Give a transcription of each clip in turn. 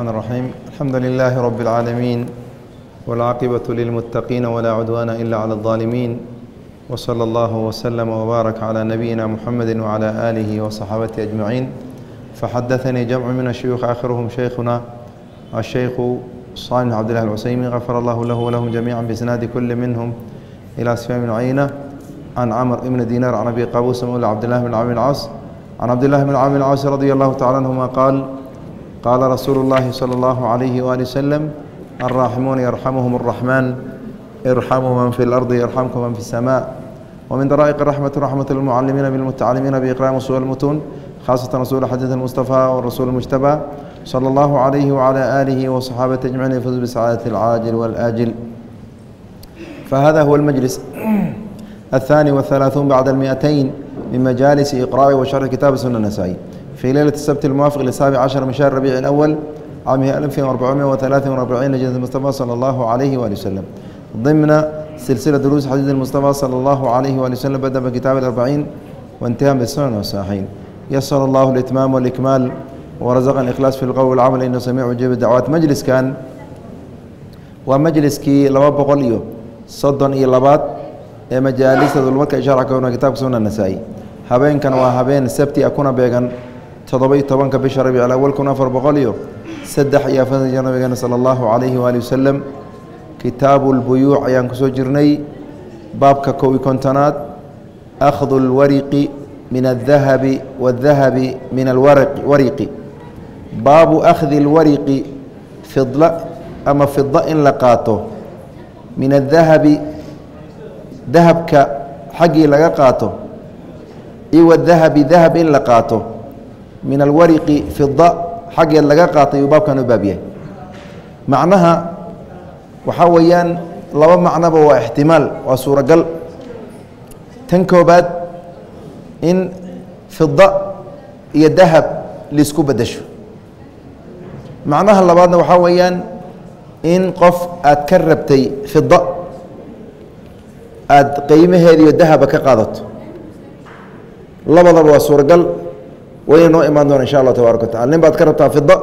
الرحمن الرحيم الحمد لله رب العالمين والعاقبة للمتقين ولا عدوان إلا على الظالمين وصلى الله وسلم وبارك على نبينا محمد وعلى آله وصحابته أجمعين فحدثني جمع من الشيوخ آخرهم شيخنا الشيخ صالح عبد الله العسيمي غفر الله له ولهم جميعا بإسناد كل منهم إلى سفيان بن عيينة عن عمر بن دينار عن أبي قابوس مولى عبد الله بن عامر العاص عن عبد الله بن عامر العاص رضي الله تعالى عنهما قال قال رسول الله صلى الله عليه وآله وسلم الراحمون يرحمهم الرحمن ارحموا من في الأرض يرحمكم من في السماء ومن درائق الرحمة رحمة المعلمين بالمتعلمين بإقرام أصول المتون خاصة رسول حديث المصطفى والرسول المجتبى صلى الله عليه وعلى آله وصحابته أجمعين يفوز بسعادة العاجل والآجل فهذا هو المجلس الثاني والثلاثون بعد المئتين من مجالس إقراء وشرح كتاب سنة النسائي في ليلة السبت الموافق للسابع عشر من شهر ربيع الأول عامه 1443 لجنة المصطفى صلى الله عليه وآله وسلم ضمن سلسلة دروس حديث المصطفى صلى الله عليه وآله وسلم بدأ بكتاب الأربعين وانتهى بالسنن والصحيحين يسر الله الإتمام والإكمال ورزقنا الإخلاص في القول والعمل إنه سميع مجيب الدعوات مجلس كان ومجلس كي لبا بقول إيو صدن إي لبات ee majaalista dulmarka ishaara ka wana kitaabka sunna nasaa'i habeenkan waa habeen sabti a toddoba iyo tobanka bisha rabiic awal kun afar boqol iyo saddex iyo afartan jir nabigeena sala allahu calayhi waali wasalam. Kitaabu lbuyuuc ayaan ku soo jirnay baabka kow iyo kontonaad. Akhdu lwariqi min aldahabi waadahabi min alwariqi baabu akhdi lwariqi fidla ama fida in la qaato. Min adahabi dahabka xaggii laga qaato. Iyo wadahabi dahab in la qaato min alwariqi fida xaggeed laga qaatay uu baabkan u baab yahay. Macnaha waxaa weeyaan laba macnoba waa ixtimaal waa suuragal. Tan koobaad in fida iyo dahab la isku bedesho macnaha labaadna waxaa weeyaan in qof aad ka rabtay fida aada qiimaheediiyo dahaba ka qaadato. Labadaba waa suuragal wayna noo imaan doona insha allah tabaaraka wa tacala nin baad ka rabtaa fida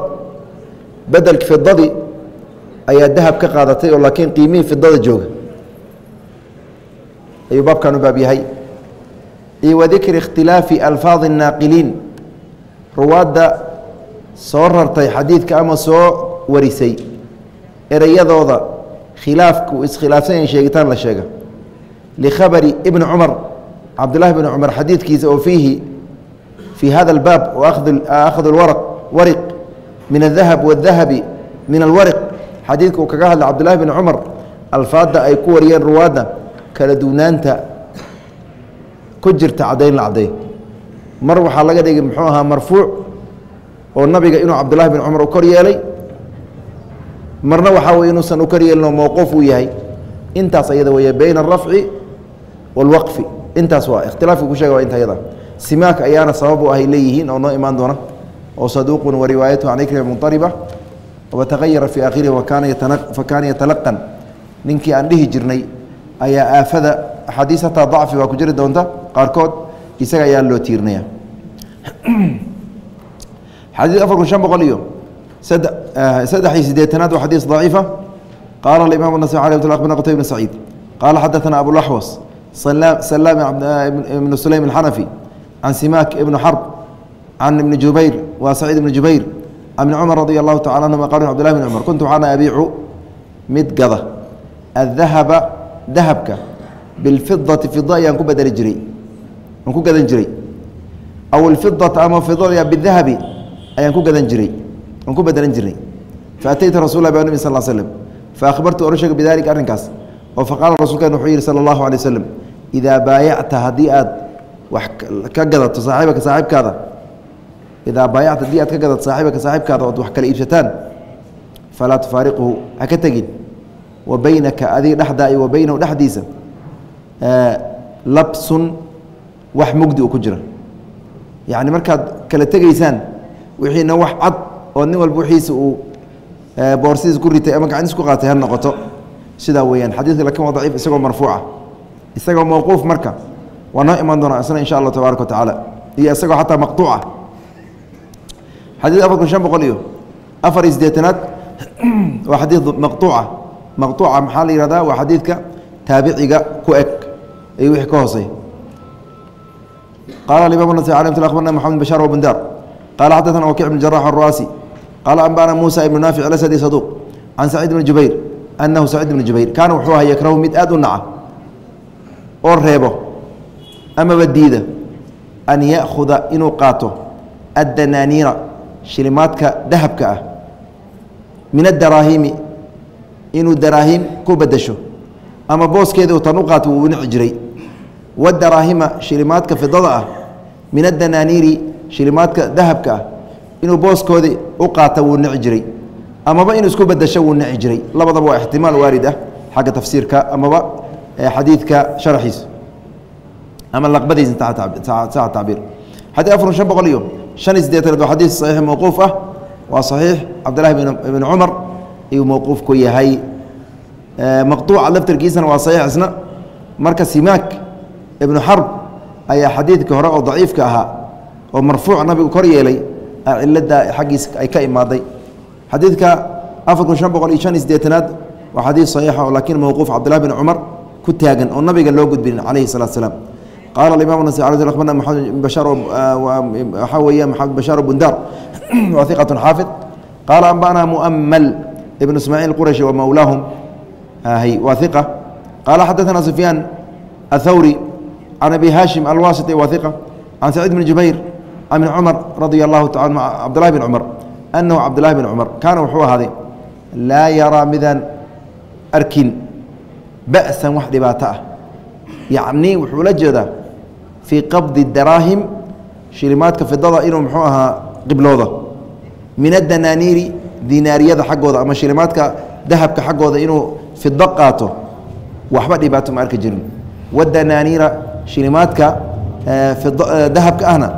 bedelki fidadii ayaa dahab ka qaadatay oo laakiin qiimihii fidada jooga. Ayuu baabkan u baab yahay. Iyo wa dikri ikhtilaafi alfaadi الnaaqiliin ruwaadda soo rartay xadiidka ama soo warisay erayadooda khilaafka uu iskhilaafsan yahay sheegitaan la sheega. Likhabari ibni cumar cabdullahi bni cumar xadiidkiisa oo fiihi fii hada اlbaab akhdu wariq min الdahab wالdahabi min اlwariq xadiidka uu kaga hadlay cabdالlahi bn cmar alfaadda ay ku wariyeen ruwaadda kala duwnaanta ku jirta cadayn la caday mar waxaa laga dhigay muxuu ahaa marfuuc oo nabiga inuu cabdالlahi bn cmar u kor yeelay marna waxaa wey inuusan u kor yeelin oo mowquuf uu yahay intaas ayada weeye bayna الrafci wاlwaqfi intaas waa ikhtilaafka ku shega waa inta ayada simaaka ayaana sabab u ahay leeyihiin oo noo imaan doona oo saduuqun wariwaayatu can ikrima muطariba wataqayara fii akhirihi fakana yatalaqan ninkii aan dhihi jirnay ayaa aafada axaadiis hataa dacfi waa ku jiri doonta qaarkood isaga ayaa loo tiirinaya xadiid afar kun shan boqol iyo saddex iyo sideetanaad waa xadiis daciifa qaala aimam nas ala bna qutay bn saciid qaala xadaana abulaxwas salaam ibnu sulaym alxanafi can simaak ibn xarb can ibni jubayr waa saciid ibni jubayr can ibni cumar radi allahu tacala anhuma qal cbd llahi bn cumar kuntu waxaana abiicu mid gada adahaba dahabka bilfidati fida ayaan ku badeli jiray aan ku gadan jiray aw ilfidata ama fidada bidahabi ayaan ku gadan jiray aan ku bedelan jiray faataytu rasul lah ba nbi sal slm faahbartu ohan sheega bidalika arrinkaas oo faqaala rasuulkan wuxuu yihi sala allahu alay waslem idaa baayacta haddii aad wax ka gadato saaxibaka saaxibkaada idaa baayacta haddii aad ka gadato saaxibaka saaxibkaada ood wax kala iibsataan falaa tufaariqhu ha ka tegin. Wa beynaka adiga dhexdaa iyo wa beynahu dhexdiisa labsun wax mugdi u ku jira. Yacni markaad kala tegaysaan wixiina wax cad oo nin walba wixiisa uu boorsidiis ku ritay ama gacantiis ku qaatay ha noqoto. Sidaa weeyaan xadiidka laakiin waa daciif isagoo marfuuca. Isagoo mawquuf marka waa noo imaan doonaa isna insha allah tabaaraka wa tacaala. Iyo isagoo xataa maqtuuca xadiid afar kun shan boqol iyo afar iyo waa xadiid maqtuuca maqtuuca maxaa la yihahdaa waa xadiidka taabiciga ku eg. Ay wixii ka hoosey qala imam nas abarna mxamed bashar wbundar qala xadana wakic bn jarax aruasi qaala anbana musa ibnu naafic alasadi saduuq can saciid bni jubayr anahu saciid bni jubayr. Kaana wuxuu aha yakrahu mid aad u naca oo reebo amaba diida an ya'khuda inuu qaato addanaaniira shilimaadka dahabka ah min adaraahimi inuu daraahim ku bedesho ama booskeeda tan u qaato wuu nici jiray wadaraahima shilimaadka fidada ah min adanaaniiri shilimaadka dahabka ah inuu booskooda u qaata wuu nici jiray amaba inuu isku bedesho wuu nici jiray labadaba waa ixtimaal waarid ah xagga tafsiirka amaba xadiidka sharaxiisa ama laqbadiisa saa tacbiir xadii afar shan boqol iyo shan iyo sideetanaad waa xadiis saxiix mawquuf ah waa saxiix cabdillahi bn cumar ayuu mawquuf ku yahay maqtuuca laftarkiisana waa saxiix isna marka simaak ibnu xarb ayaa xadiidka hore oo daciifka ahaa oo marfuuc nabigu kor yeelay cilada xaggiis ay ka imaaday xadiidka afar kun shan boqol iyo shan iyo waa xadiis saxiixa oo laakiin mawquuf cabdillahi bin cumar ku taagan oo nabiga loo gudbinin calayhi salatu salaam qaala imam nas abarna maxamed bashar waxaa weeya maxamed bashaar bundar waa iqatu xaafid qaala anbana muamal ibn ismaaciil qurashi wa mawlaahum waa iqa qaala xadaثana sufyaan athawri can abi haashim alwasiti waa iqa can saciid bn jubayr can bn cumar radia allahu taala cabdillahi bn cumar anahu cabdillahi bn cumar kaana wuxuu ahaaday laa yaraa midaan arkin ba'san wax dhibaato ah yacni wuxuu la jeedaa fii qabdi daraahim shilimaadka fidada inuu muxuu ahaa qiblooda. Min adanaaniiri dinaariyada xaggooda ama shilimaadka dahabka xaggooda inuu fido qaato. Waxba dhibaato ma arki jirin. Wadanaaniira shilimaadka dahabka ahna.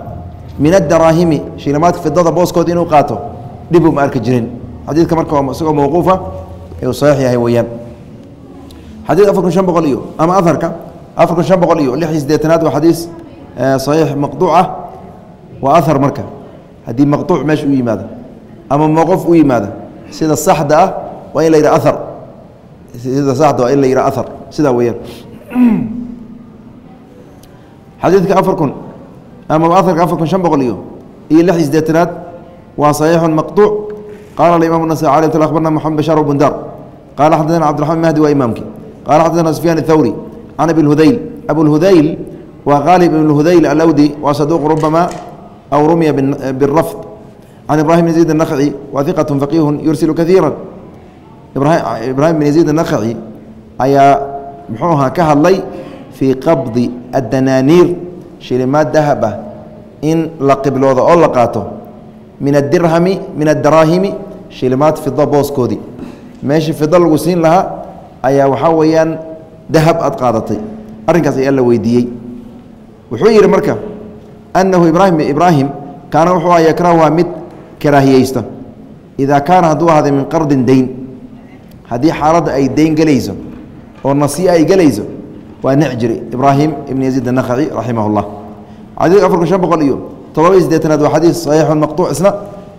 Min adaraahimi shilimaadka fidada booskooda inuu qaato. Dhibu ma arki jirin. Xadiidka marka isagoo mawquufa u saxiix yahay weeyaan. Xadiid afar kun shan boqol iyo ama aharka afar kun shan boqol iyo lix iyo siddeetanaad waa xadiis eh, saxiix maqduuc ah. Waa ahar marka. Haddii maqduuc meesha u yimaado ama mowqof u yimaado sida saxda ah waa in la yidha ahar sida saxda ah waa in la yidha ahar sidaa weeyaan. Xadiidka afar kun ama aharka afar kun shan boqol iyo iyo lix iyo siddeetanaad waa saxiixun maqduuc. Qaala alimaam anasai alay tul abarna moxamed bashaar bn dar qaala xadadana cbdiraxman mahdi waa imaamkii. Qaala xadadana sufyaan اthawri can abi اhudayl abulhudayl waa qaalib ibn hudayl alawdi waa saduuq rubama aw rumiya biالrafd can ibrahim bn yaziid الnakci wa iqaة faqiihu yursilu kaiira ibrahim bn yaziid الnakci ayaa muxuu ahaa ka hadlay fii qabdi addanaaniir shilimaad dahab ah in la qibloodo oo la qaato min adirhami min adaraahimi shilimaad fido booskoodii meeshii fido lagu siin lahaa ayaa waxaa weeyaan dahab aad qaadatay. Arrinkaas ayaa la weydiiyey. Wuxuu yidhi marka annahu ibraahim ibraahim kaana wuxuu aha yakrahuha mid karaahiyeysta idaa kaana hadduu ahaaday min qardin deyn. Haddii xaaladda ay deyn gelayso oo nasiia ay gelayso waa nec jiri. Ibraahim ibn yaziid anakhaci raximah اllah xadiidka afar kun shan boqol iyo todoba iyo sideetanaad waa xadiis saxiixun maqtuuc isna.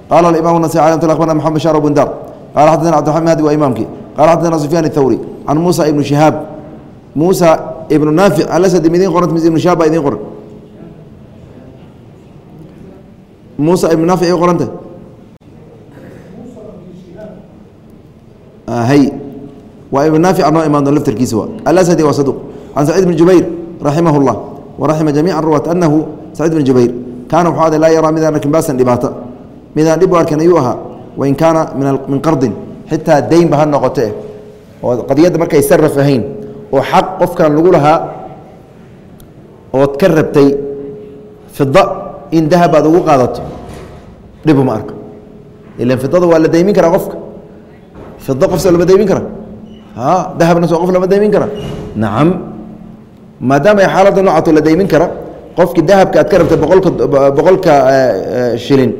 Qaala aimam nasai alay mt abarna maxamed bashar bundar qala xadana cbdiraxman hadi waa imaamkii. Qala xadana sufyaan اthawri can muusa ibnu shihaab muusa ibnu naafic alasadi midin qorant mis ibnu shihaab baa idin qoran muusa ibnu naafic ay qoranta hay. Waa ibn naafic noo imaan doon laftarkiisa waa. Alasadi waa saduq. Can saciid bn jubayr raximah اllah waraxima jamiica ruwaat anahu saciid bn jubayr kaana wuxuu ada laa yaraa midaan arkin baasan dhibaata. Midaan dhib u arkin ayuu ahaa. Wain kaana min qardin. Xitaa deynba ha noqote oo qadiyadda markay saraf ahayn oo xaq qofkan lagu lahaa ood ka rabtay fida in dahab aad ugu qaadato dhibu ma arka ilan fidada waa la deymin karaa qofka. Fida qofsa lama deymin kara dahabna soo qof lama deymin kara nacam maadaama ay xaaladda noocato la deymin kara qofkii dahabka aad ka rabtay boqolka boqolka shilin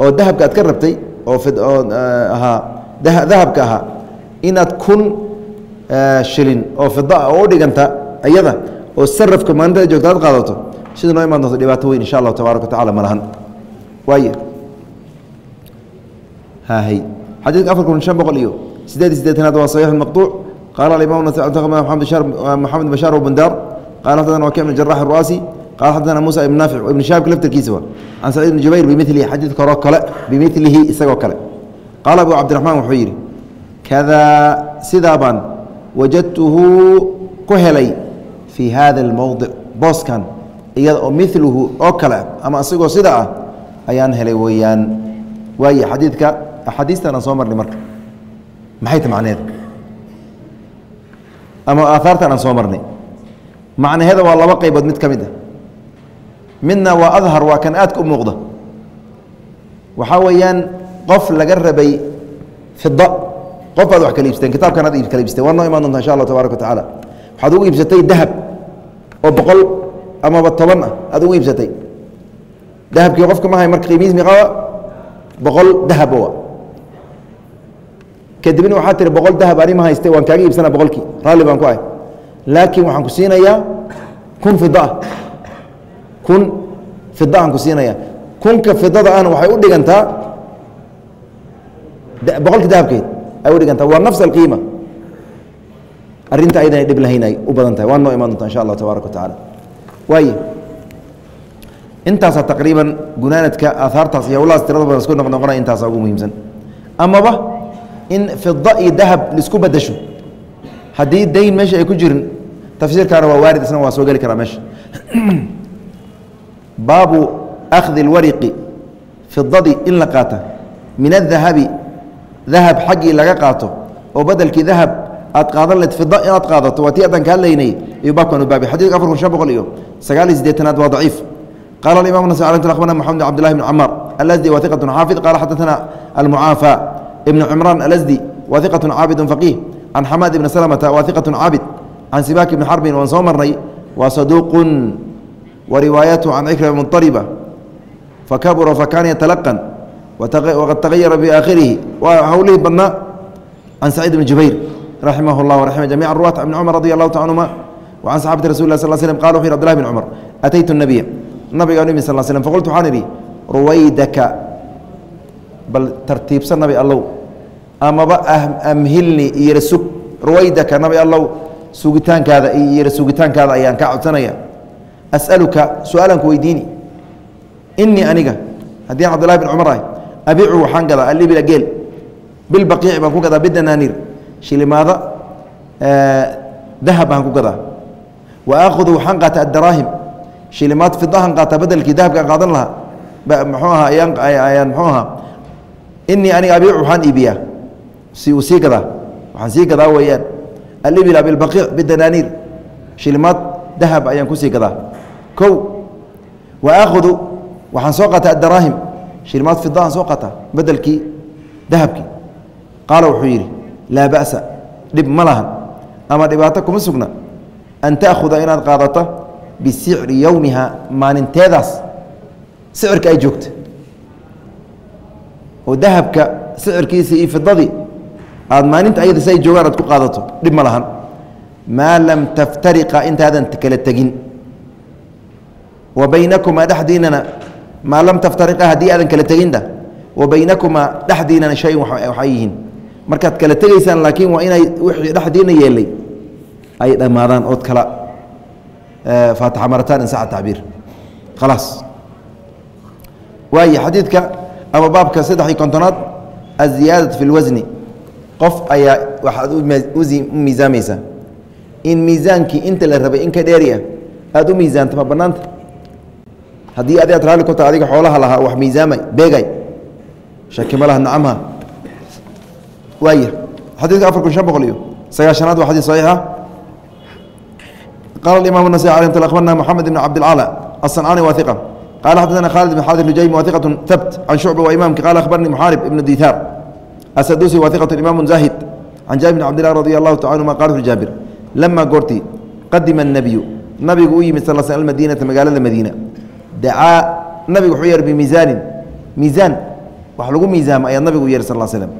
oo dahabka aad ka rabtay oo ahaa dahabka ahaa inaad kun Eh, shilin oo fida oo u dhiganta iyada oo sarafka maalintada joogta ad qaadato. Sida noo imaan doonto dhibaato weyn insha allahu tabaaraka wa tacala ma lahan. Waay hhy xadiidka afar kun shan boqol iyo sideed iyo sideetanaad waa saxiix maqtuuc. Qaala alimaam maxamed bashaar eh, bundar qala xadana wakic bn jarax aruaasi qala xadana muusa ibn naafic ibn shahabka laftarkiisa can saciid bn jubayr bimilihi xadiidka horeo kale bimilihi isagoo kale. Qaala abu cabdiraxmaan wuxuu yidhi kadaa sidaa baan wajadtuhu ku helay fii hada اlmowdic booskan iyada oo miluhu oo kale ama isagoo sida ah ayaan helay weeyaan. Waaye xadiidka axaadiistan soo marnay marka. Maxay ta macneed? Ama aahaartan aan soo marnay? Macnaheeda waa laba qaybood mid ka mid ah. Midna waa adhar waa kan aadka u muuqda. Waxaa weeyaan qof laga rabay fida qof baad wax kala iibsateen kitaabkan aad kala iibsateen waa noo imaan doonta insha allah tabarak wa tacaala. Waxaad ugu iibsatay dahab oo boqol amaba toban ah aad ugu iibsatay dahabkii qofka mahay marka qiimihiis miqaba boqol dahab oa kadibna waxaa tiri boqol dahab ani ma hayste waan kaaga iibsana boqolkii. Raalli baan ku ahay. Laakiin waxaan ku siinayaa kun fida ah. Kun fida aan ku siinaya kunka fidada ahna waxay u dhigantaa boqolkii dahabkeed ay u dhigantaa waa nafs alqiima arrinta aydan dhib lahayn ay u badan tahay. Waa noo imaan doonta insha allah tabaaraka wa tacaala. Intaasaa taqriiban gunaanadka aahaartaas iyo hawlahaas tirada badan isku noqnoqonaya intaasa ugu muhiimsan. Amaba in fida iyo dahab la isku badasho. Haddii dayn meesha ay ku jirin tafsiirkaana waa waarid isna waa soo geli karaa meesha. Baabu akhdi اlwariqi fidadii in la qaata. Min adahabi dahab xaggii laga qaato oo bedelkii dahab aad qaadan leed fida inaad qaadato waa tii addaan ka hadlaynay iyo baabkan u baabi xadidka afar kun shan boqol iyo sagaal iyo siddeetanaad waa daciif. Qala aimam nas akhbarna maxamed bn abdillahi bn camaar alasdi wa iqat xaafid. Qala xadaثana almucaafa ibn cimraan alasdi wa iqat caabid faqiih can xamaad ibni slmta wa iqat caabid can sibaak ibni xarbin waan soo marnay waa saduuqun wa riwaayatu can cikrima muطariba fakabura fakana yatalaqan waqad tagayara fi aakhirihi waa howlihii badnaa can saciid bni jubayr raximah اllah raxima jamic ruwaat ibn cumar radi allahu ta anhuma wa can saxabati rasul lah sal slm qala wuxu yhi abdulahi bn cumar ataytu nabiya nabiga nimi sal slm faqultu waxaan idhi ruwaydaka bal tartiibsan nabi allow amaba amhilni iyara sug ruwaydaka nabi allow sugitaankaada iyo iyara sugitaankaada ayaan kaa codsanaya as'aluka su'aalan ku weydiini inii aniga haddii an cabdullahi bin cumar ahay abicu waxaan gadaa alibila geel bilbaqiici baan ku gadaa bidanaaniir shilimaada dahab baan ku gadaa. Wa aakhudu waxaan qaataa addaraahim shilimaad fidahan qaataa bedelkii dahabkaan qaadan lahaa. Mxuu ahaa ayaan mxuu ahaa inii aniga abiicu waxaan iibiyaa. Si uu sii gadaa waxaan sii gadaa weeyaan. Alibila bilbaqiic bidanaaniir shilimaad dahab ayaan ku sii gadaa. Kow wa aakhudu waxaan soo qaataa addaraahim shilimaad fidahan soo qaataa bedelkii dahabkii. Qaala wuxuu yidhi laa ba'sa dhib ma lahan. Ama dhibaato kuma sugna. An ta'khuda inaad qaadato bisicri yowmiha maalinteedaas. Sicirka ay joogta oo dahabka sicirkiisa iyo fidadii aad maalinta ayada si ay joogaan aad ku qaadato dhib ma lahan. Maa lam taftariqa intaadan kala tegin. Wa baynakumaa dhexdiinana maa lam taftariqa haddii aadan kala teginda? Wa baynakumaa dhexdiinana shayin waxay yihiin. Markaad kala tegaysaan laakiin waa inay wixii dhexdiina yeelay ay dhammaadaan ood kala faataxa marataan in saca khalaas. Waayo xadiidka ama baabka saddex iyo kontonaad aziyaadaة fi اlwasni qof ayaa waxaad u miisaamaysaa in miisaankii inta la rabay in ka dheeri ah aada u miisaanta ma banaanta haddii adi aad raalli ku taha adiga xoolaha lahaa wax miisaamay beegay shaki ma laha nacamha waaya xadiidka afar kun shan boqol iyo sagaashanaad waa xadiid saxiixa qala imam النasي alي abarna mxamed بn cabdالclى الصنcاni wa ثiqة qala xadثna khالد بن xاd النujaymi wa ثiqة habt can shucba wa imamki qala akhbarnii mxaarib ibn diثاar asadusi wa ثiqة imam زahid can jaabir بn cabd لlah radي الlahu taala anهuma qala jaabir lama goortii qadima النabiyu nabigu u yimid sal sl madinata magaalada madiina dacaa nabigu wuxuu yeer bimiisaanin miisaan wax lagu miisaamo ayaa nabigu yeer sal slm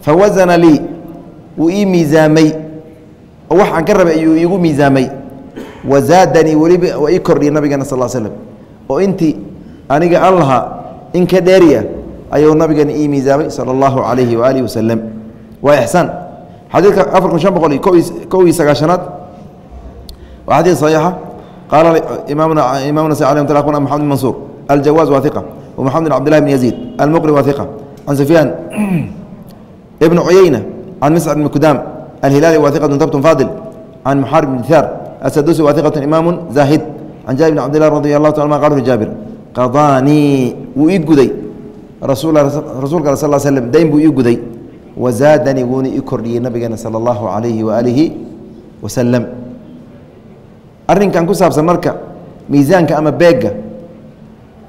fawasana lii wuu ii miisaamay oo wax aan ka rabay ayuu iigu miisaamay wazaadanii weliba waa ii kordhiyay nabigeena sal slm oo intii aniga aan lahaa in ka dheeriya ayuu nabigeena ii miisaamay sala allahu calayhi waaalih wasalam waa ixsaan xadiidka afar kun shan boqol iyo kow iyo sagaashanaad waa xadiid saxiixa qala imamna mxamed n mansuur aljawaz wa iq wmaxamed bn cbdilahi bn yaziid almuqri wa iq can sufyaan ibn cuyeyna can miscad bn kudaam alhilaali waiqatu tabtun faadil can muxarib bn thaar asadusi waiqatu imaamu zaahid can jaabir bn cabdillah radi allahu taala ma qal jaabir qadaanii wuu ii guday rasuulka al sal slm dayn buu ii guday wazaadanii wuuna ii kordhiyey nabigeena sala allahu alayhi waaalihi wasalam arinkan ku saabsan marka miisaanka ama beega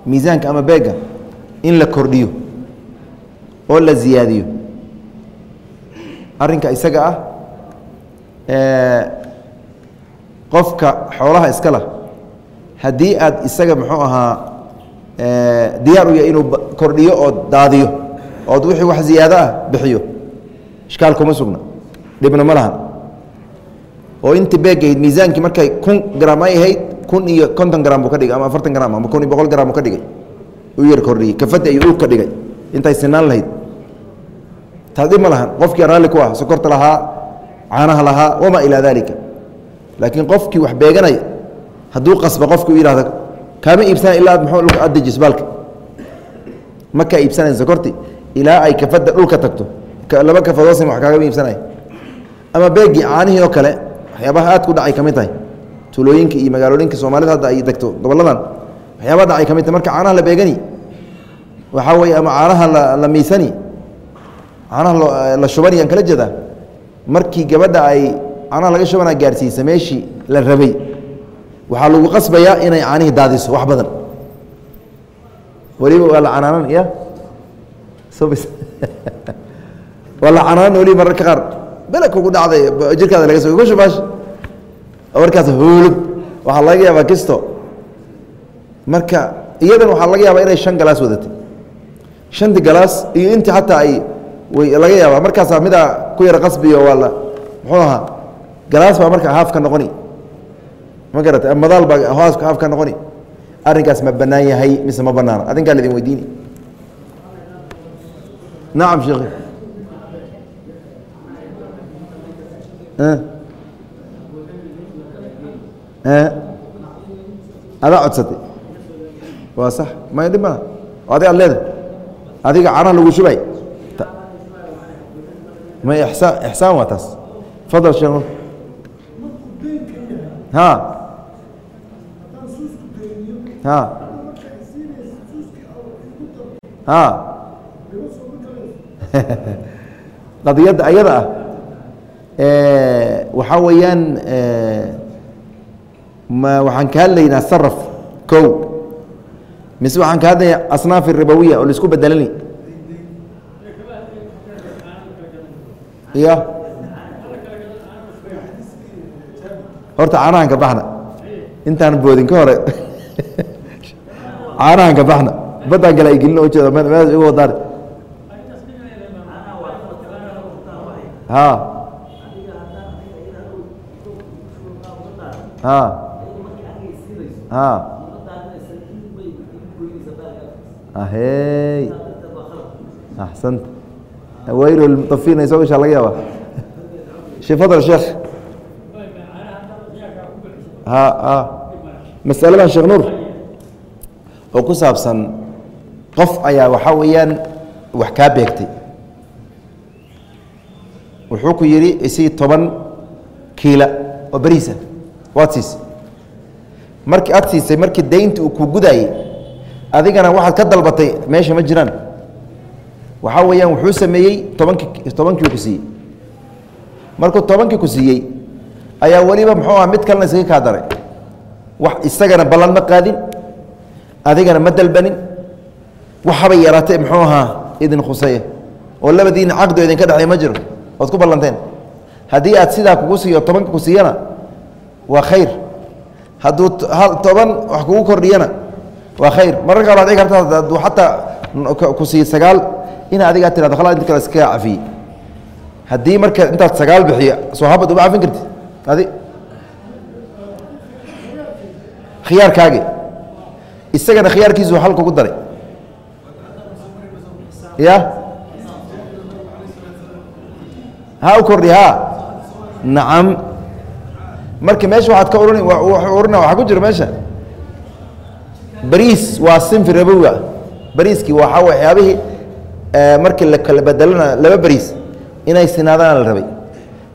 miisaanka ama beega in la kordhiyo oo la ziyaadiyo. Arinka isaga ah qofka xoolaha iska iskala haddii aad isaga muxuu ahaa diyaar u yahay inuu kordhiyo oo daadiyo ood wixii wax ziyaada ah bixiyo ishkaal kuma sugna. Dhibna ma lahan oo intii beegahayd miisaankii markay kun gram ay ahayd kun iyo konton gram buu ka dhigay ama afartan gram ama kun iyo boqol gram buu ka dhigay. U yar kordhiyey kafadda ayuu dhul ka dhigay. Intay sinaan lahayd. Taas ma lahan qofkii raalli ku ah sokorta lahaa caanaha lahaa wamaa ilaa daalika. Laakiin qofkii wax beeganaya hadduu qasba qofki u yihahdo kaama iibsanay ilaa muxuu aad dejis baalka ma kaa iibsanayn sokorti ilaa ay kafadda dhulka tagto. Laba kafadoosin wax kaagama iibsanaya. Ama beegii caanihii oo kale waxyaabaha aad ku dhacay ka mid tahay. Tulooyinka iyo magaalooyinka soomaalida hadda ay degto goboladan waxyaaba dhacay ka mid tahay marka caanaha la beegani waxaa weeye ama caanaha la miisani caanaha la shubani aan kala jeedaa markii gabadha ay caanaha laga shubanaa gaarsiisa meeshii la rabay waxaa lagu qasbayaa inay caanihii daadiso wax badan. Weliba waa la canaanan ya waa la canaanan weliba mararka qaar bele kugu dhacday jirkaada laga so kushubash markaas hoolub waxaa laga yaabaa kisto. Marka iyadan waxaa laga yaabaa inay shan galaas wadatay. Shanti galaas iyo intii xataa ay way laga yaabaa. Markaasaa midaa ku yara qasbiyo waa la muxuu ahaa? Galaas baa marka haaf ka noqoni. Ma garatay madaal baa haaf haaf ka noqoni. Arrinkaas ma bannaan yahay mise ma bannaana? Adinkaa laidin weydiini. Nacam sheekhi adaa codsatay waa sax may dhib maa adig ad leedahay adiga canaha lagu shubay may isaan ixsaan waa taas fadal sheekh ha. Ha. Ha. Qadiyadda ayada ah waxaa weeyaan waxaan ka hadlaynaa saraf kow mise waxaan ka hadlaynaa asnaaf ribawiya oo la isku bedelani ya horta caanahan ka baxna intaan boodin ka hore caanahan ka baxna baddaan kale ay gelin oo jeeda meelas igu wadaan ha ha. Ahey axsanta wayl lmutafiin ay soo gashaa laga yaaba shee fadal sheekh masaladan sheekh nuur. Oo ku saabsan qof ayaa waxaa weeyaan wax kaa beegtay. Wuxuu ku yidhi isii toban kiila oo beriisa waad siisay markii aad siisay markii daynta uu ku gudaayey adigana waxaad ka dalbatay meesha ma jiraan. Waxaa weeyaan wuxuu sameeyey tobankii tobankii ku siiyey. Markuu tobankii ku siiyey ayaa weliba muxuu aha mid kalena isaga kaa daray. Wax isagana ballan ma qaadin adigana ma dalbanin. Waxabay yaraatay muxuu ahaa idin khuseeya oo labadiina caqdo idinka dhexay ma jiro. Oad ku ballanteen. Haddii aad sidaa kugu siiyo tobanka ku siiyana waa khayr. Hadduu toban wax kugu kordhiyana waa khayr. Mararka qaar waad karta hadduu xataa ku siiyo sagaal ina adigaa tirado khala kale iskaga cafiyey haddii marka intaad sagaal bixiyo soo uma cafin karti adi khiyaarkaagi. Isagana khiyaarkiisu hal kugu daray. Ya? Ha u kordhi ha. Nacam marka meesha waxaad ka ohan orana waxaa ku jira meesha. Bariis waa sinfi rabowi ah bariiskii waxaa waxyaabihii markii la kala bedelana laba bariis. Inay sinaadaan la rabay.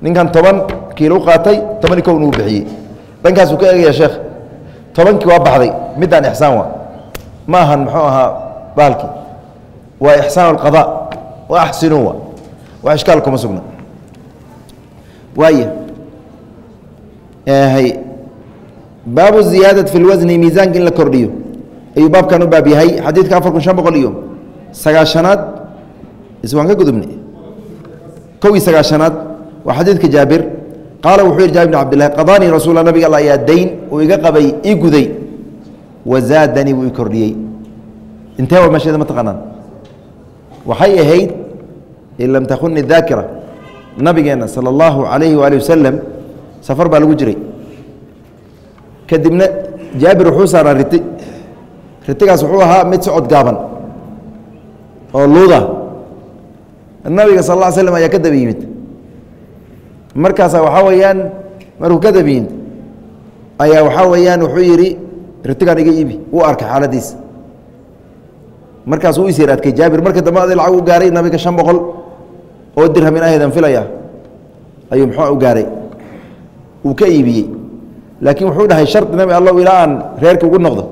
Ninkan toban kiilo qaatay tobani kown uu bixiyey. Dhankaasuu ka egaya sheekh. Tobankii waa baxday. Middaan ixsaan waa. Ma ahan muxuu ahaa baalkii waa ixsaan alqada wa axsinuu wa wax ishkaal kuma sugna. Waaya baabu ziyaadati fi lwasni miisaanka in la kordhiyo. Ayuu baabkan u baab yahay. Xadiidka afar kun shan boqol iyo sagaashanaad. Is ka gudubnay kow iyo sagaashanaad. Waa xadiidka jaabir. Qaala wuxuu yihi jaabir bn cabdillahi qadaanii rasuula nabiga alla ayaa dayn uu iga qabay ii guday. Wazaadanii wuu i kordhiyey. Intee waa meesheeda ma taqaanaan? Waxay ahayd in lam takuni daakira nabigeena sala allahu calayhi waali wasalam safar baa lagu jiray. Kadibna jaabir wuxuu saaraa riti. Ritigaas wuxuu ahaa mid socod gaaban oo luuda. Nabiga sal lla slam ayaa ka daba yimid. Markaasaa waxaa weeyaan markuu ka daba yimid ayaa waxaa weeyaan wuxuu yidhi ritigaan iga iibi uu arkay xaaladiisa. Markaasuu is yar adkay jaabir marka dambe adi lacag u gaaray nabiga shan boqol oo dirham in ahaydan filaya ayuu muxuu u gaaray uu ka iibiyey. Laakiin wuxuu dhahay shardi nabi allow ilaa aan reerkii ugu noqdo.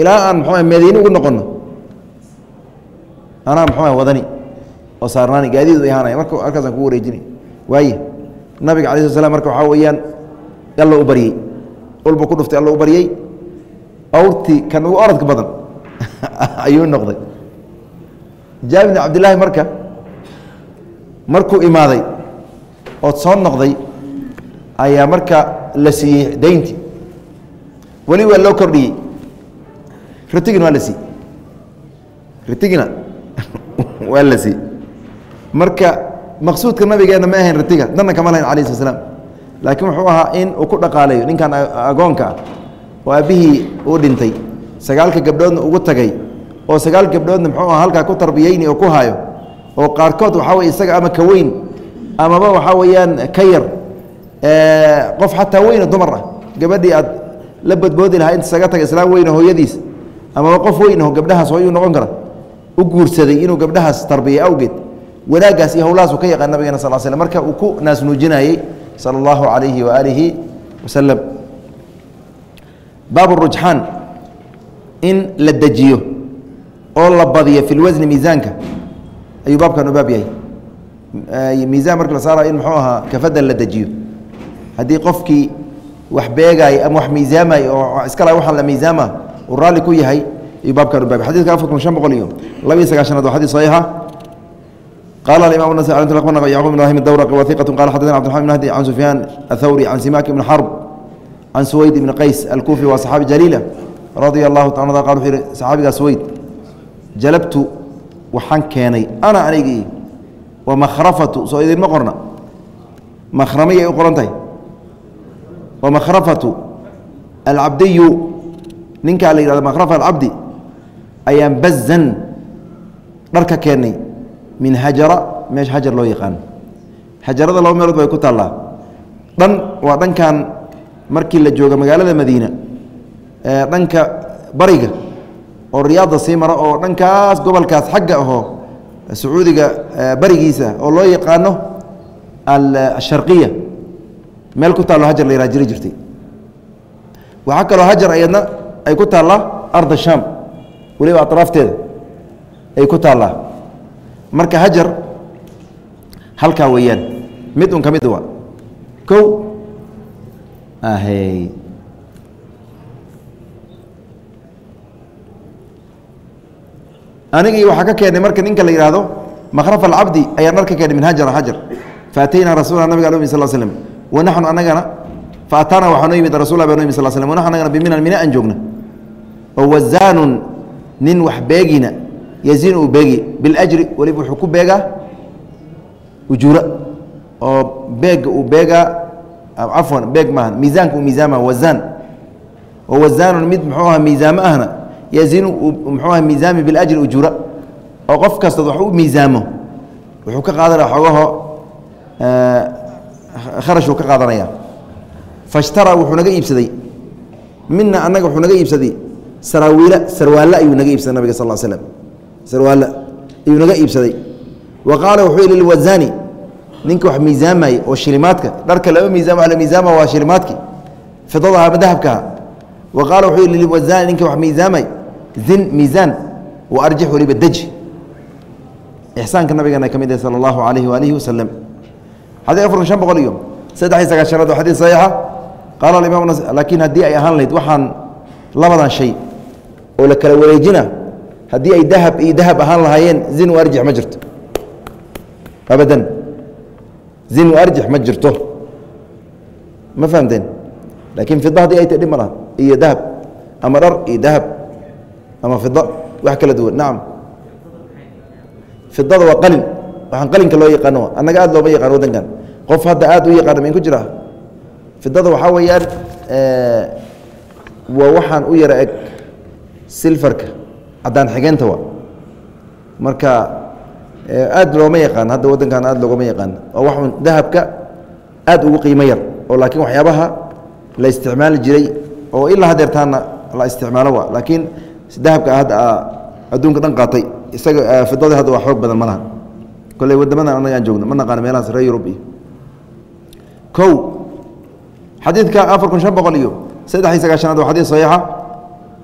Ilaa aan muxuu madiine ugu noqono. Anaa muxuu wadani oo saarnaani gaadiid ahaanaya marka halkaasaan kugu wareejinay. Waaye nabiga alai sl slam marka waxaa weeyaan alla u baryey ulba ku dhuftay alla u baryey awrtii kan ugu orodka badan ayuu noqday. Jaabir bin cabdillaahi marka markuu imaaday ood soo noqday ayaa marka la siiyey dayntii weli waa loo kordhiyey. Ritigina waa la siiyey. Ritigina waa la siiyey. Marka maqsuudka nabigeena ma ahayn ritiga danna kama lahayn alayh sla slam laakiin wuxuu ahaa in uu ku dhaqaaleeyo ninkan agoonka ah oo aabbihii uu dhintay sagaalka gabdhoodna ugu tagay oo sagaal gabdhoodna muxuu aha halkaa ku tarbiyeyni oo ku hayo oo qaarkood waxaa weye isaga ama ka weyn amaba waxaa weeyaan ka yar qof xataa weyno dumar ah gabadhii aad la badboodi lahaa inta isaga taga islaam weyno hooyadiis amaba qof weynaho gabdhahaas hooyuu noqon kara u guursaday inuu gabdhahaas tarbiyay awgeed wanaaggaas iyo howlahaasu ka yaqaan nabigeena sal slam marka uu ku naasnuujinayey sala allahu calayhi waaalihi wasalam baabu rujxaan in la dejiyo oo la badiyo fi lwasni miisaanka. Ayuu baabkan u baab yahay. Miisaan marka la saarayo in muxuu ahaa kafadda la dejiyo haddii qofkii wax beegaay ama wax miisaamay oo iska la waxaan la miisaama uu raalli ku yahay ayuu baabkan u baab yahay xadidka afar kun shan boqol iyo labiyo sagaashanaad waa xadiis saxiixa قال الإمام النسائي عليه رحمه يعقوب بن إبراهيم الدورقي وثيقة قال حدثنا عبد الرحمن بن مهدي عن سفيان الثوري عن سماك بن حرب عن سويد بن قيس الكوفي وصحابي جليلة رضي الله تعالى عنه قال في صحابي سويد جلبت وحن كاني أنا أنيقي ومخرفة سويد المقرنة مخرمية wamakrafatu alcabdiyu ninkaa la yihahdo makhrafa alcabdi ayaan bazan dhar ka keennay min hajara meesha hajar loo yaqaan. Hajarada laba meelood bay ku taallaa. Dhan waa dhankan markii la jooga magaalada madiina dhanka bariga oo riyaadda sii mara oo dhankaas gobolkaas xagga ahoo sacuudiga barigiisa oo loo yaqaano alsharqiya meel ku taallo hajar la jiri jirtay waxaa kaloo hajar ayadna ay ku taallaa arda sham weliba atraafteeda ay ku taallaa marka hajar halkaa weeyaan. Mid un ka mid waa kow anigii waxaa ka keenay marka ninka la yidhaahdo makraf alcabdi ayaan ka keenay min hajara hajar. Faataynaa rasuula nabiga al sal slm wanaxnu anagana faataana waxaa noo yimid rasul baa no yimid sal slm wanaxnu anagana biminan mina aan joogna oo wazaanun nin wax beegina yazin uu beegi biljri weliba wuxuu ku beegaa ujuura oo beega uu beegaa cafwan beeg maaha miisaanka uu miisaama wazaan oo wazaanun mid muxuu aha miisaamo ahna yazinu muxuu aha miisaami biljri ujuura oo qof kastood wax u miisaamo wuxuu ka qaadanaya xoogaho kharashuu ka qaadanaya. Fashtara wuxuu naga iibsaday. Mina annaga wuxuu naga iibsaday. Saraawiila sarwaalle ayuu naga iibsaday nabiga sal slam sarwaalle ayuu naga iibsaday. Wa qaala wuxuu yihi lilwazani ninka wax miisaamayey oo shilimaadka dharka lama miisaam wa miisaama waa shilimaadki fidada ama dahabkaha wa qaala wuxuu yihi lilwazani ninka wax miisaamay zin miisaan wa arjix waliba deji ixsaanka nabigana ka mid ah sala allahu calayhi waalihi wasalam xadii afar shan boqol iyo saddex sagaashanaad waa xadiis saxiixa qaala alimam laakiin haddii ay ahaan lahayd waxaan labadan shay oo la kala wareejina haddii ay dahab iyo dahab ahaan lahaayeen zin u arjix ma jirto abadan. Zin u arjix ma jirto ma fahamteen laakiin fida haddii ay tahy dhib ma laha iyo dahab. Ama dhar iyo dahab. Ama fida wax kala duwan nacam fidada waa qalin waxaan qalinka loo yaqaano annaga aad looma yaqaan waddankan qof hadda aad u yaqaano main ku jira? Fidada waxaa weeyaan waa waxaan u yara eg silfarka caddaan xigeenta wa marka aad looma yaqaan hadda waddankan aad loogama yaqaan waa waxun dahabka aad ugu qiimo yar oo laakiin waxyaabaha la isticmaali jiray oo ilaa hadeertaana la isticmaalo wa laakiin dahabka hadda adduunka dhan qaatay isaga fidada hadda waa xoog badan malaha kolley wadamadan annaga aan joogno ma naqaano meelahaas reer yurub. Iyo kow xadiidka afar kun shan boqol iyo saddex iyo sagaashanaad waa xadiis saxiixa.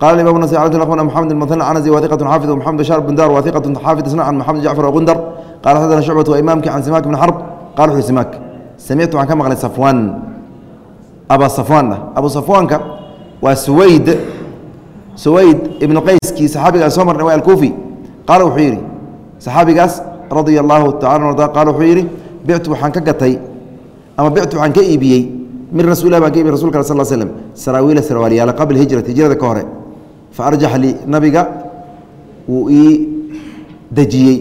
Qala imam nas akhbarna maxamed muthan anazi wathiqatu xaafid maxamed bashar bundar wathiqatu xaafid isna can maxamed jacfar wagundar qala xadana shucbat waa imaamki can simaak bn xarb qala wuxuu simaak samictu waxaan ka maqlay safwaan aba safwaan ah. Abu safwaanka waa suwayd suwayd ibnu qayskii saxaabigaa soo marnay waa alkuufi. Qaala wuxuu yidhi saxaabigaas radia allahu tacala arda qaala wuxuu yidhi bictu waxaan ka gatay ama bictu waxaan ka iibiyey min rasulilah baan ka iibiyey rasulka al sal slm saraawiila sarwaalyaala qabla hijrati hijrada ka hore. Fa arjax li nabiga wuu ii dejiyey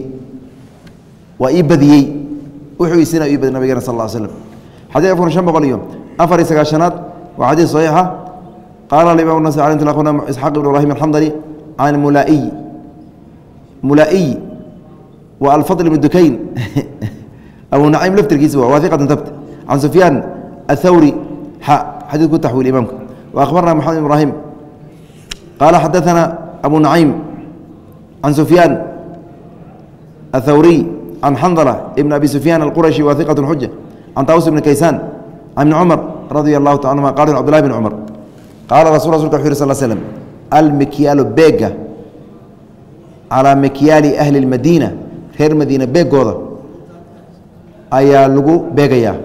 waa ii badiyey. Wuxuu isina ii badi nabigana sal slm xadii afar shan boqol iyo afar iyo sagaashanaad waa xadiis saxiixa. Qaala imam nas al akhuna isxaaq ibn ibrahim alxandali can mulaiy mulaiy waa alfadl ibn dukayn. Abu naciim laftirkiisa waa waaiqatan tabt can sufyaan athawri xa xadiid ku taxwiil imaamka. Wa akhbarna maxamed ibrahim. Qaala xadaثana abu naciim can sufyaan athawriy can xandla ibn abi sufyaan alqurashi wahiqat xuja can taawus ibn kaysaan can ibni cumar radia allahu ta anhuma qala cbdulahi bn cumar qaala rasul rasulka wuxu yh sal slm almikyaalu beega calaa mikyaali ahli اlmadiina reer madiina beegooda ayaa lagu beegayaa.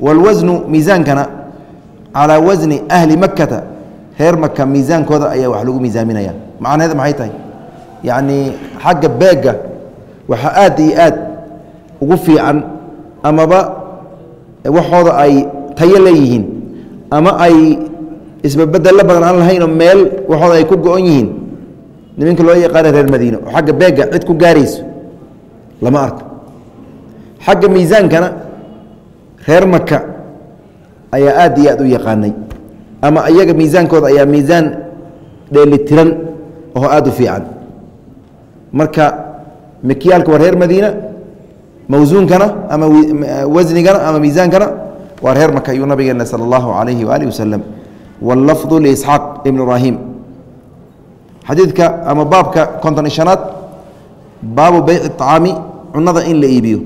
Wاlwasnu miisaankana calaa wasni ahli makata reer maka miisaankooda ayaa wax lagu miisaaminaya macnaheeda maxay tahay? Yacnii xagga beega waxaa aad iyo aad ugu fiican amaba waxooda ay tayo leeyihiin ama ay isbabedelo badan aan lahaynoo meel waxooda ay ku go-on yihiin niminka loo yaqaana reer madiina oo xagga beega cid ku gaarayso lama arko. Xagga miisaankana reer maka ayaa aad iyo aad u yaqaanay ama iyaga miisaankooda ayaa miisaan dheelitiran oo aad u fiican. Marka mikyaalka waa reer madiina mawsuunkana ama wasnigana ama miisaankana waa reer maka ayuu nabigeena sala allahu calayhi waaalih wasalam wallafdu liisxaaq ibn ibraahim xadiidka ama baabka konton i shanaad baabu beyci acaami cunada in la iibiyo.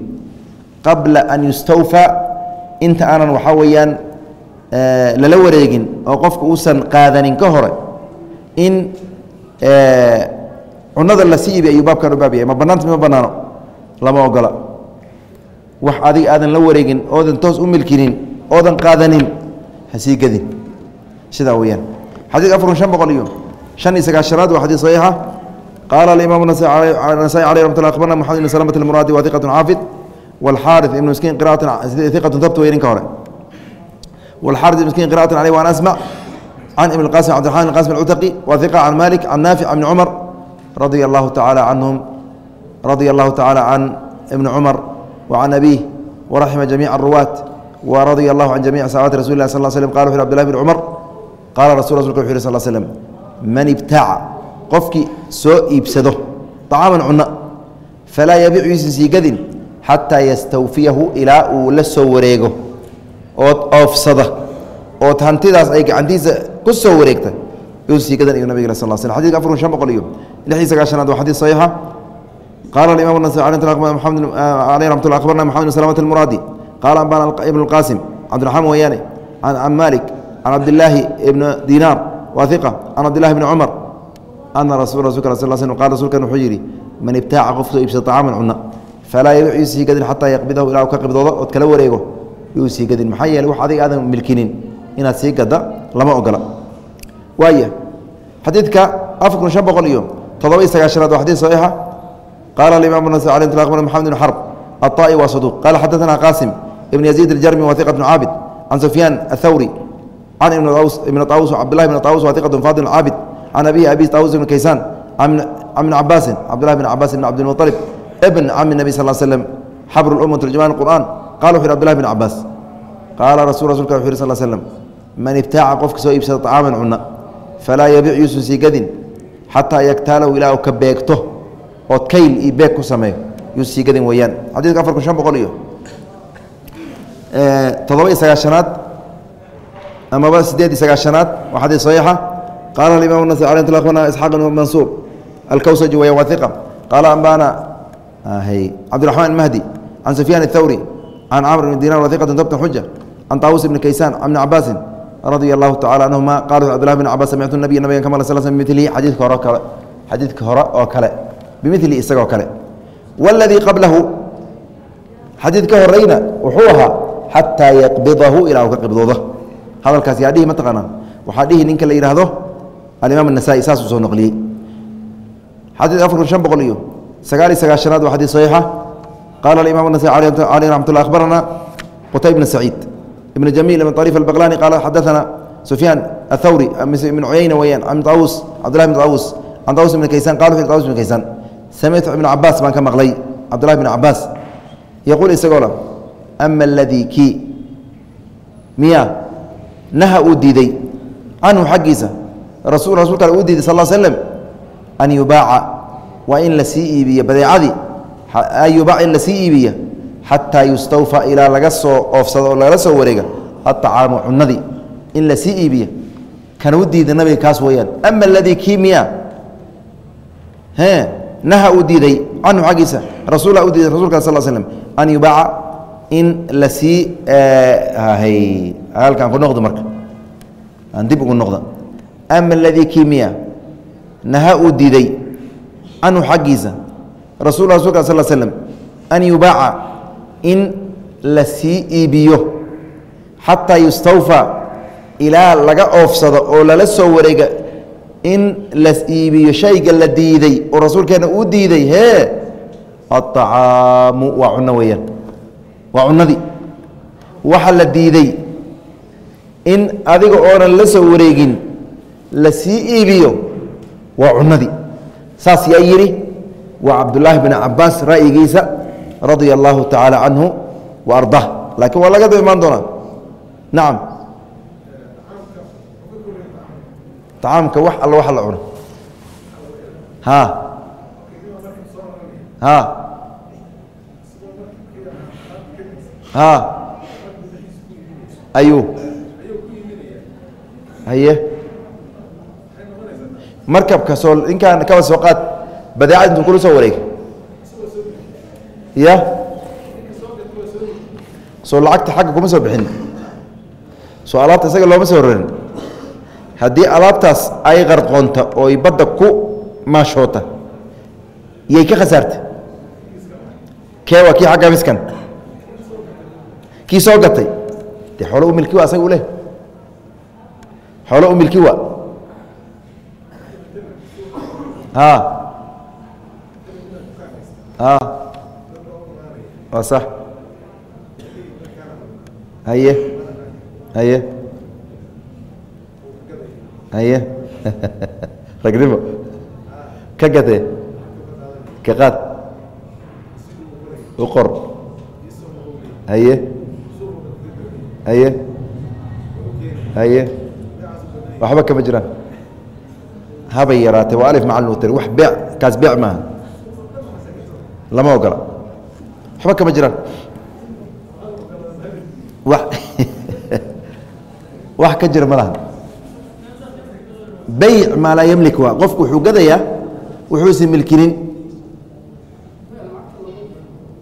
Qabla an yustawfaa inta aanan waxaa weeyaan lala wareegin oo qofka uusan qaadanin ka hore in cunada la sii iibiy ayuu baabkan u baab ma banaanta ma banaano lama ogola. Wax adiga aadan la wareegin oodan toos u milkinin oodan qaadanin hasii gedin sidaa weyaan xadiid afar shan boqol iyo شhan iyo sagaashanaad waa xadيث صaحيixa qaala الimaم النasائي عalيه رحمة ل أخبرna محمد بن سلمة المرادي wa ثiqة xاaفظ والxاriث iبن مسكين قراءة ثiqة habt wey ninka hore والxاriث بن مسكين قراءة عليه وأn أسمع عن iبن القاسم عبدالرحمن القاسم العتقي وثiقة عن مالك عن نافع بن cمر رضي الله تعالى عنهم رضي الله تعالى عن iبن cمر وعن أبيه ورحم جميع الرواة ورضي الله عن جميع صحابة رسول الله صلى اه عليه وسلم قال وxu عبد الله بن cمر qaala rasul rasulka وxu yh sl slم man ibtaaca qofkii soo iibsado طacaaman cunno falaa yabiicu yuusan siigadin xataa yastawfiyahu ilaa uu la soo wareego ood oofsada ood hantidaas ay gacantiisa ku soo wareegta yuusan siigadan ayuu nabig sal sl xadidka afar kun shan boqol iyo lixii sagaashanaad waa xadiis saxiixa. Qaala imam nasai aleh ramat abarna mxamed bn salamat almuraadi qaala ambana ibn اlqaasim cabdiraxmaan weeyaane an maalik can cabdilaahi ibna dinaar wa iqa can cabdillahi bni cumar ana rasul rasulka sal sl qal rasulkan wuxuu yidhi man ibtaaca qof soo iibsada طacaaman cuna falaa yabic yuu sii gadin xataa yaqbidahu ilaa ka qibdoodo ood kala wareego yuu sii gadin maxaa yeele wax adiga aadan milkinin inaad sii gadda lama ogola waaya xadiidka afar kun shan boqol iyo toddoba iyo sagaashanaad waa xadid saxiixa qaala alimam nas alي maxamed bn xarb aلطa'i wa saduq qala xadaثana qaasim ibn yaziid اljarmi wa iqat caabid can sufyaan aلthawri can ibn طaawus cabdillahi bn طaawus wa iqat fadil caabid can abihi abi طaawus ibn kaysaan can ibn cabaasin cabdillahi bn cabaas ibn cabdilmuطalib ibn cami nabi sal slm xabr اlum turjumaan qur'an qala wuxu yh abdillahi bn cabaas qaala rasul rasulka wuxu yh sal slm man ibtaaca qofka soo iibsada طacaaman cuna falaa yabic yuusan sii gadin xataa yaktaalahu ilaa u ka beegto ood kayl iyo beeg ku sameeyo yuusan sii gadin weeyaan xadidka afar kun shan boqol iyo toddoba iyo sagaashanaad amaba sideed iyo sagaashanaad waa xadiid saxiixa qaala alimam nas akhbarna isxaaq ibn mansuur alkawsaji weya wathiqa qaala ambana cabdiraxmaan mahdi can sufyaan الthawri can camr bn dinar wathiqat dabta xuja can taawus ibni kaysaan ibni cabaasin radia allahu tacala canhuma qala cbdillah bn cabas samictu nabiy nabigan kama sl sl bimilihi xadiidka hore kale xadiidka hore oo kale bimili isagoo kale waladii qablahu xadiid ka horeyna wuxuu ahaa xataa yaqbidahu ilaa uu ka qibdoodo hadalkaas yaadhihi ma taqaanaa waxaa dhihi ninka la yidhaahdo alimaam anasaa'i saasuu soo noqliyey. Xadiid afar kun shan boqol iyo sagaal iyo sagaashanaad waa xadii saxiixa. Qaala alimaam anasai caleyh raxmat ullah akhbarana qutay bna saciid. Ibn jamiil ibn ariif albaqlani qaala xadaana sufyaan athawri ibn cuyeyna weyaan an aus cabdillahi bn aus can taws ibn kaysaan qala wuxu taws ibn kaysaan. Samictu ibn cabaas baan ka maqlay cabdullahi bn cabaas yaquul isagoo ama aladii kii miya naha uu diiday canhu xaggiisa rasul rasulka uu diiday sal slm an yubaaca waa in la sii iibiya badeecadii an yubaaca in la sii iibiya xataa yustawfa ilaa laga soo oofsado oo lagala soo wareega aطacaamu cunadii in la sii iibiya kana u diida nabiga kaas weeyaan. Ama aladii kii miya naha uu diiday canhu xaggiisa rasuula u diiday rasulka sal slm an yubaaca in la sii halkaan ku noqdo marka. Aan dib ugu noqda ama aladii kii miya naha uu diiday canhu xaggiisa rasul rasulka sal slm an yubaaca in la sii iibiyo xataa yustawfa ilaa laga oofsado oo lala soo wareega in las iibiyo shayga la diiday oo rasuulkeena uu diiday. Hee aacaamu waa cuno weeyaan waa cunadii waxa la diiday in adiga oonan la soo wareegin la sii iibiyo waa cunadii saas yaa yidhi waa cabdullaahi bn cabaas ra'yigiisa radia allahu tacaala canhu wa ardah. Laakiin waa laga daba imaan doonaa. Nacam acaamka wax alla wax la cuno. Ha ha ha ayuu haye. Markabka soo ninkaan kaba soo qaad badeecad intuu kula soo wareegay ya? Soo lacagta xagga kuma soo bixin. Soo alaabta isaga looma soo rarin haddii alaabtaas ay qarqoonta ooy badda ku maashoota yay ka khasaarta. Kee waa kii xagga miskan kii soo gatay? Dee xoolo u milki wa asaga u leh. Xoolo u milki wa waa sax. Haye. Haye. Haye. Ragnimo ka gatee. Ka qaad. U qor haye. Haye. Waxba kama jiraan. Habay yaraatee waa alif macalin utari wax beec kaas beec maaha lama ogola waxba kama jiraan. Wa wax ka jira ma laha. Bayc maa laa yamlik waa. Qofku wuxuu gadayaa wuxuusan milkinin.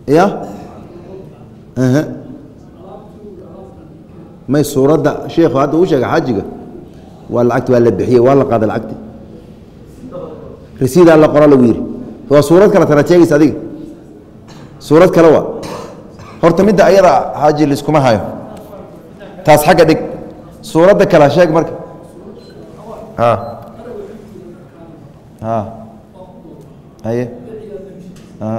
Ya may suuradda sheekhu hadda uu sheega xaajiga. Waa lacagti waa la bixiyey waa la qaada lacagti. Rasiidaa la qora lagu yidhi waa suurad kale tana sheegaysa adiga. Suurad kale waa horta midda ayada xaaji liskuma hayo. Taas xagga dhig. Suuradda kale sheeg marka. A a haye. A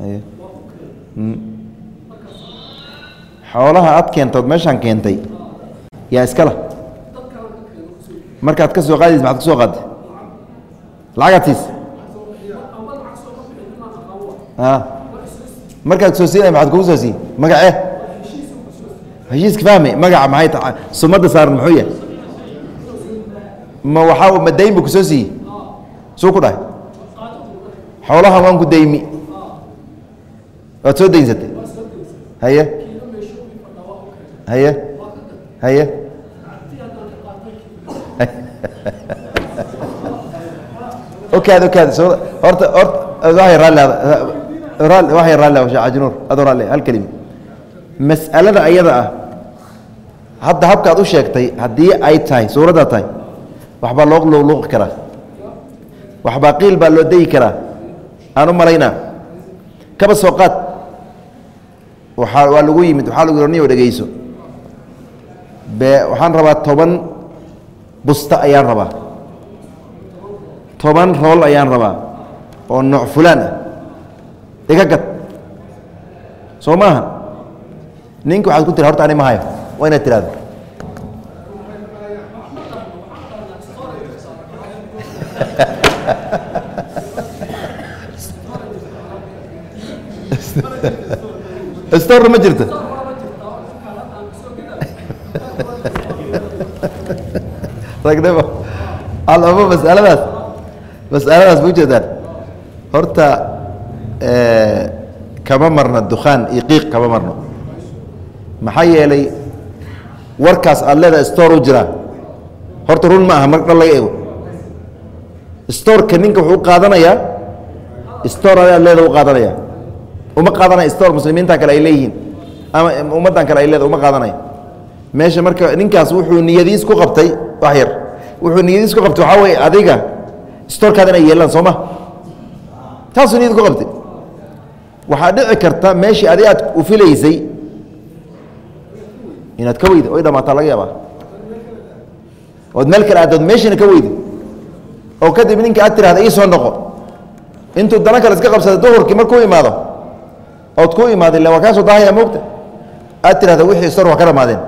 haye xoolaha aad keentood meeshaan keentay. Yaa iskala markaad ka soo qaadaysa maxaad ka soo qaadday? Lacagaad siis a markaad soo siinay maxaad kugu soo siiy magacee heshiiska fahmay magaca maxay ta sumadda saaran muxuu yahay? Ma waxaa ma dayn bu ku soo siiyey? Suu ku dhahay? Xoolahan waan ku daymi waad soo daynsatay haye haye haye okaad okaad so horta horta waxay sheekh cajinuur adoo raalli hal kelima mas'alada ayada ah hadda habkaad u sheegtay haddii ay tahay suuraddaa tahay waxbaa loo luqluuqi karaa. Waxbaa qiil baa loo dayi karaa. Aan u malaynaa. Kaba soo qaad waaa waa lagu yimid waxaa lagu niyo dhegeyso waxaan rabaa toban busta ayaan rabaa. Toban rool ayaan rabaa oo nooc fulaan ah. Iga gad. Soo maaha? Ninka waxaad ku tiri horta ani ma hayo. Waa inaad tirahdo storna ma jirto ragnimo alaba masaladaas masaladaas ma ujeedaan horta kama marna dukhaan iyo qiiq kama marno. Maxaa yeelay warkaas aad leedahay store u jiraa horta run ma aha mar dhan laga ego storeka ninka wuxuu u qaadanayaa store aad leeda u qaadanaya uma qaadanaya store muslimiinta kale ay leeyihiin. Ama ummaddan kale ay leeda uma qaadanaya. Meesha marka ninkaas wuxuu niyadiis ku qabtay wax yar wuxuu niyadiis ku qabtay waxaa weye adiga storekaada inay yeelaan soo ma? Taasuu niyad ku qabtay. Waxaa dhici karta meeshii adi aad u filaysay inaad ka weyda oy dhamaataa laga yaabaa. Ood meel kale aaddood meeshiina ka weyda oo kadib ninka aad tirahda ii soo noqo. Intuu dano kale iska qabsada duhurkii markuu imaado ood ku imaada illa waa kaa soo daahaya moogta aad tirahda wixii stor waa ka dhamaadeen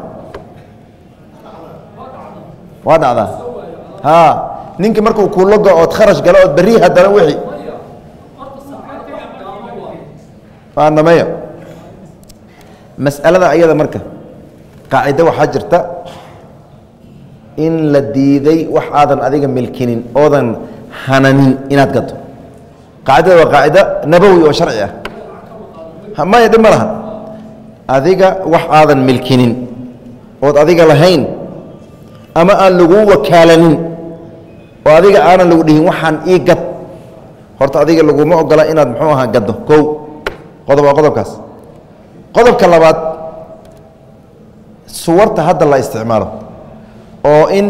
waa dhacdaa ha ninkii markuu kulogo ood kharash galo ood berri haddana wixii. Waa dhameeyo mas'alada ayada marka qaacido waxaa jirta in la diiday wax aadan adiga milkinin oodan hananin inaad gado qaacidada waa qaacida nabowi oo sharci ah. Maya dhib ma laha. Adiga wax aadan milkinin ood adiga lahayn ama aan laguu wakaalanin oo adiga aanan lagu dhihin waxaan ii gad. Horta adiga laguma ogola inaad muxuu ahaa gaddo. Kow. Qodob waa qodobkaas. Qodobka labaad suwarta hadda la isticmaalo. Oo in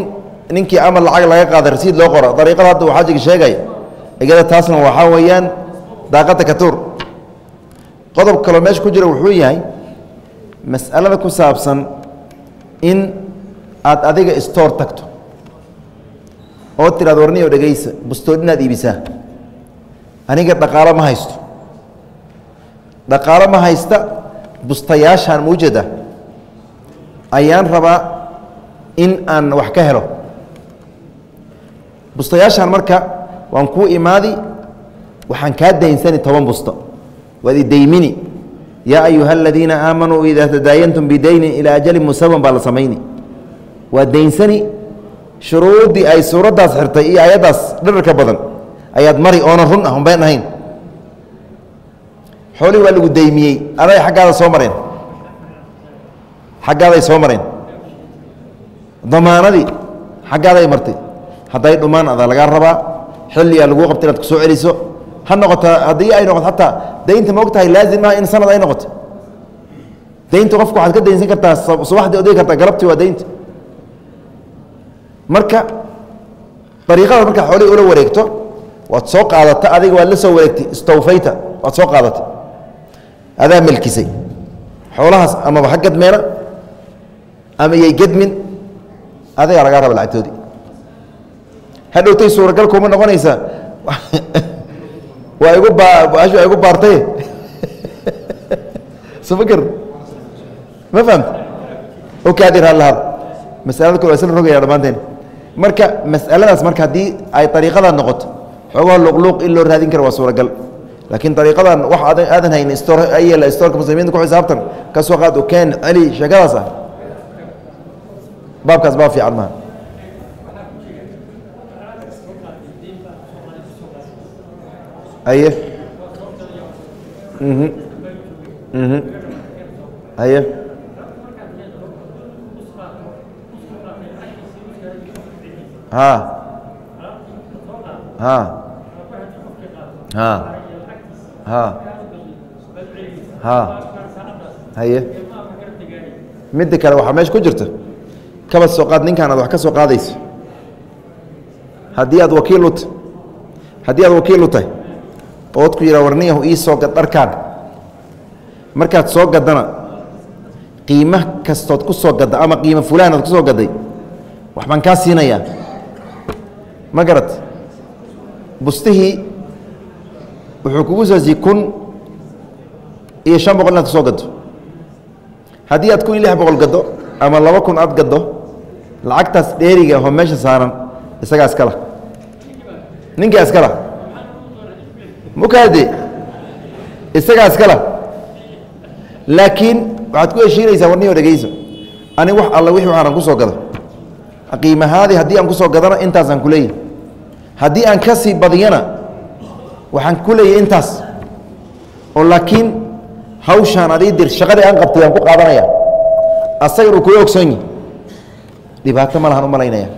ninkii amar lacag laga qaada rasiid loo qoro. Dariiqada hadda uu xaajiga sheegaya igada taasna waxaa weeyaan daaqadda katuur. Qodob kaloo meesha ku jira wuxuu yahay mas'alada ku saabsan in aad adiga stoor tagto oo tiraado warniyo dhegaysa bustood inaad iibisaa aniga dhaqaalo ma haysto. Dhaqaalo ma haysta bustayaashaan muujada ayaan rabaa in aan wax ka helo. Bustayaashaan marka waan kuu imaadi waxaan kaa daynsani toban busto. Waad idaymini yaa ayuha aladiina aamanuu idaa tadaayantum bidaynin ilaa ajalin musawan baa la samayni. Waa daynsani shuruuddii ay suuraddaas xirtay iyo ayaddaas dhirarka badan ayaad mari oonan run ah unbeen ahayn. Xoolihii waa lagu daymiyey aday xaggaada soo mareen. Xaggaaday soo mareen. Damaanadii xaggaaday martay. Hadday dhumaan adaa lagaa rabaa. Xilligaa laguu qabta inaad ku soo celiso. Ha noqota haddii ay noqoto ataa daynta ma og tahay laazim ah in sanad ay noqoto. Daynta qofku waxaad ka daynsan kartaa subaxdii odegi kartaa galabtii waa daynta marka dariiqada markaa xoolihii ula wareegto waad soo qaadata adiga waad la soo wareegtay istawfayta waad soo qaadatay adaa melkisay. Xoolahaas amaba ha gadmeena ama yay gedmin adagaa lagaa raba lacagtoodii. Hadhowtay suuragal kuma noqonaysaa. Waa igu baashu waa igu baartay. Sumagr ma fahamta? Okaadir halahaad masalada kale waa isla rogaya dhammaanteen marka masaladaas marka haddii ay ariiqadan noqoto xoogaha luqluuq in loo raadin kara waa suuragal. Laakiin ariiqadan wax aadan hayn ayl storka muslimiinta ku xisaabtan ka soo qaad ukeen celi sheekadaas ah. Baabkaas baab fiican maha aye mhm. Mhm. Aye ha ha ha ha ha haye midda kale waxaa meesha ku jirta. Kabad soo qaad ninkaan aad wax ka soo qaadayso. Haddii aad wakiil u tahy haddii aad wakiil u tahay ood ku yidhaa warniyahu ii soo gad dharkaan. Markaad soo gaddana qiimo kastood ku soo gadda ama qiimo fulaan aad ku soo gadday wax baan kaa siinayaa ma garat bustihii wuxuu kugu soosiyey kun iyo shan boqol inaad ku soo gaddo haddii aad kun iyo lix boqol gaddo ama laba kun aad gaddo lacagtaas dheeriga ahoo meesha saaran isagaa iskala ninkaa iskala mukaade isagaa iskala laakiin waxaad ku heshiinaysaa warniyo dhegeyso ani wax alla wixii waxaanan ku soo gado qiimahaadii haddii aan ku soo gadana intaasaan ku leeyahy haddii aan ka sii badiyana waxaan ku leeyahy intaas. Oo laakiin hawshaan adii dir shaqadii aan qabtay aan ku qaadanaya asaga inuu kula ogsoon dhibaato ma lahan u malaynaya.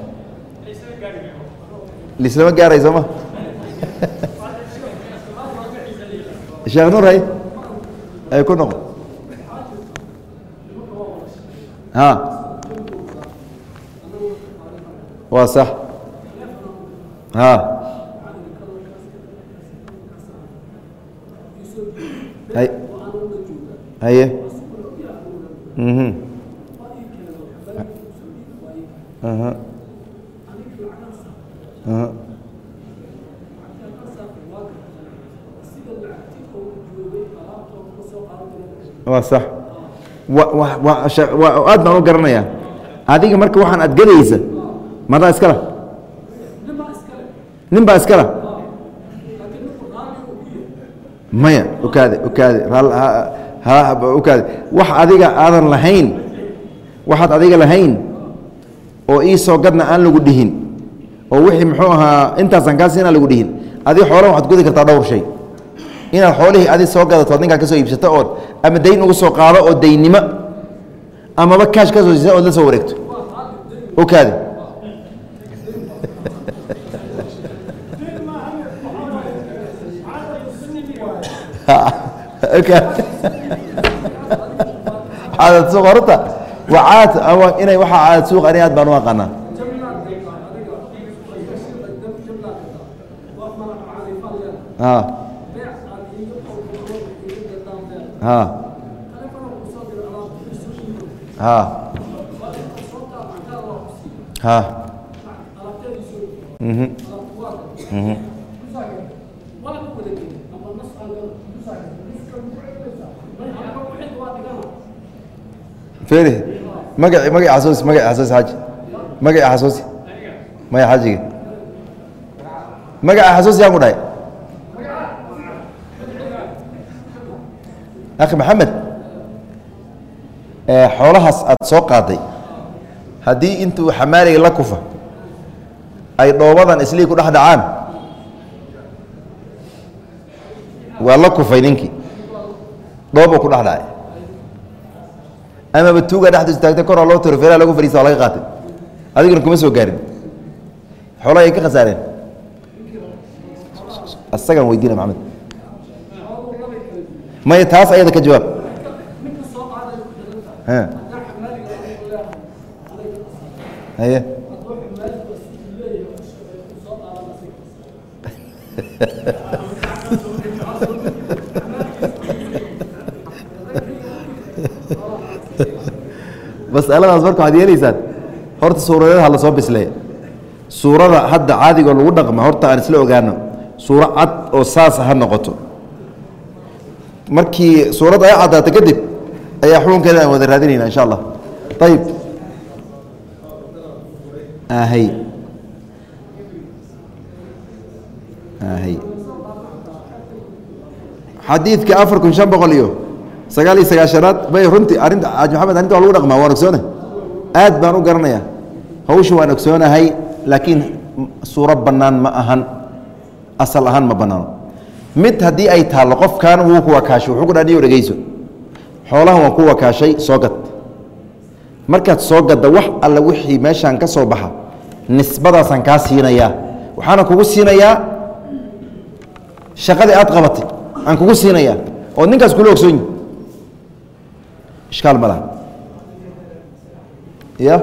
Lislama gaaray soo ma. Sheekh nuur hay. Ay ku noqon. Ha waa sax. Ha. Hay. Haye. Mhm. Waa sax. Aad baan u garanayaa. Adiga marka waxaan aad gadaysa madaa iskala? Nin baa iskala? Maya okaade okaade okaade wax adiga aadan lahayn. Waxaad adiga lahayn. Oo ii soo gadna aan lagu dhihin. Oo wixii muxuu ahaa intaasaan kaa siinaa lagu dhihin. Adiga xoolan waxaad gudi kartaa dhowr shay. Inaad xoolihii adi soo gadato ad ninkaa ka soo iibsato ood ama dayn uga soo qaado oo daynimo amaba kaash ka soo siisa ood la soo wareegto. Okaade caadad suuq horta waa caad ama inay waxaa caadad suuq ani aad baan u aqaanaa. Ha feri magaci magaci xasuusi magaci xasuusi xaaji magaci xasuusi maya xaajiga magaca xasuusi yaan ku dhahay akhi maxamed xoolahaas aada soo qaaday haddii intuu xamaaliga la kufa ay dhoobadan islii ku dhex dhacaan waa la kufay ninkii. Dhoobuu ku dhex dhacay amaba tuuga dhexdiisu taagtay koraa loo tiro feeraha lagu fadhiista waa laga qaatay adiguna kuma soo gaarin xoolaha ay ka khasaareen asagaan weydiina maxamed maya taas ayada ka jawaab Ha. haye masaladaas marka waxaad yeelaysaan horta suuradaha la soo bisleeya suurada hadda caadigoo lagu dhaqma horta aan isla ogaano suuro cad oo saasa ha noqoto. Markii suuradda ay caddaato kadib ayaa xukunkeeda aan wada raadinayna insha allah. Ayib ahay ahay xadiidka afar kun shan boqol iyo sagaal iyo sagaashanaad bay runtii arrinta xaaji maxamed arrinta waa lagu dhaqmaa waan ogsoona aad baan u garanayaa. Hawsha waan ogsoonahay laakiin suuro bannaan ma ahan asal ahaan ma bannaano. Mid haddii ay taallo qofkan wuu ku wakaashay wuxuu ku dhaadhiyo dhegeyso xoolahan waan ku wakaashay soo gad. Markaad soo gadda wax alla wixii meeshaan ka soo baxa nisbadaasaan kaa siinayaa. Waxaana kugu siinayaa shaqadii aad qabatay aan kugu siinayaa. Oo ninkaas kula ogsoon yihi ishkaal ma ya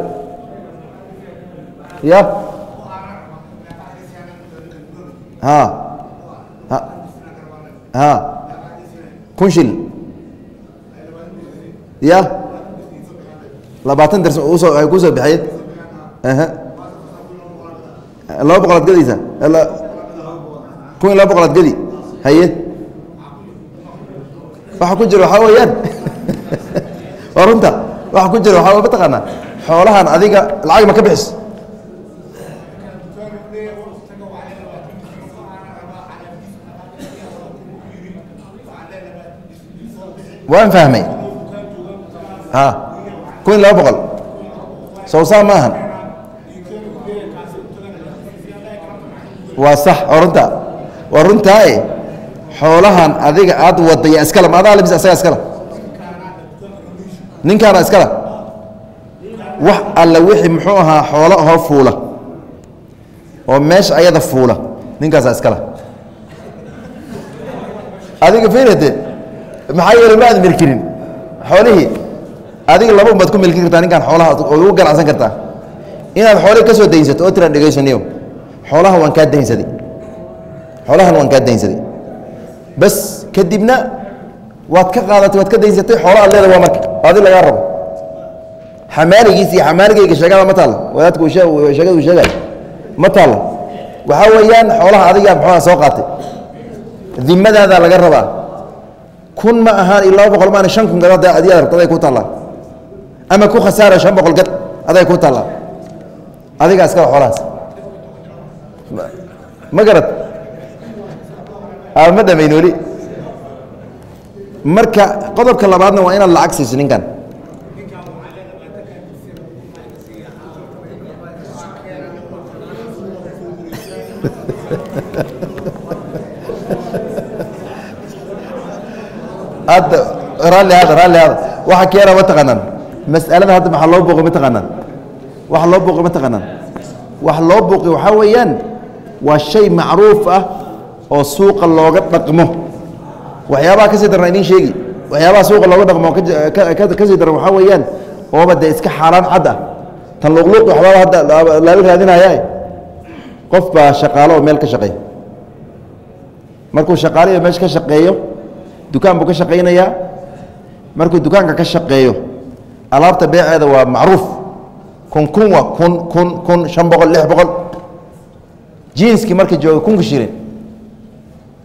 ya ha? Ha? Kun ya labaatan darsan u soo ku soo bixiyeen aha laba boqolaad gadaysa kun iyo laba boqolaad gadi haye waxa ku jira waxaa weeyaan runta. Waxa ku jira waxaa mataqaanaa? Xoolahan adiga lacag ma ka bixis. Waan fahmay. Kun iyo laba boqol. Sowsaa ma ahan. Waa sax waa runta. Waa runtaae xoolahan adiga aad wadaya iskale ma adaa labis asaga iskale ninkaana iskale wax alla wixii muxuu ahaa xoolo hoo fuula. Oo meesha ayada fuula. Ninkaasaa iskale adiga fiirate maxaa yeele ma aad xoolihii adiga laba unbaad ku milkin kartaa ninkaan xoolaha oo ugu ganacsan kartaa. Inaad xoolihii ka daynsato oo tiraan dhegaysaniyo xoolaha waan kaa daynsaday. Xoolahan waan kaa daynsaday. Bas kadibna waad ka qaadatay waad ka daynsatay xoola ad leeda waa marka adi lagaa rabo xamaaligiis iyo xamaaligayga sheegada ma taalla wadaadku uu shee- sheegada uu sheegaayo ma taalla waxaa weeyaan xoolaha adiga muxuuha soo qaatay dimadaada laga rabaa kun ma ahaan iyo laba boqol maana shan kun gad hadda adiga rabto aday ku taallaa ama ku khasaara shan boqol gad aday ku taallaa adigaa iskala xoolahaas Ma- garad ma dhamayn weli marka qodobka labaadna waa inaad lacag siiso ninkan. Hadda raalli hada raalli hada waxa keena ma taqaanaan? Mas'alada hadda maxaa loo booqi ma taqaanaan? Waxa loo booqi ma taqaanaan? Wax loo booqi waxaa weeyaan waa shay macruuf ah oo suuqa looga dhaqmo waxyaabaha ka sii daran idiin sheegi. Waxyaabaha suuqa looga dhaqmo oo ka- ka- ka- ka sii daran waxaa weeyaan ooba dee iska xaaraan cad ah tan luqluuqi waxbaaba hadda la- laala raadinaya qof baa shaqaalo oo meel ka shaqeeya. Markuu shaqaaliyo meesha ka shaqeeyo dukaan buu ka shaqaynayaa markuu dukaanka ka shaqeeyo alaabta beeceeda waa macruuf. Kun kun waa kun kun kun shan boqol lix boqol. Jinskii marka jooga kunka shilin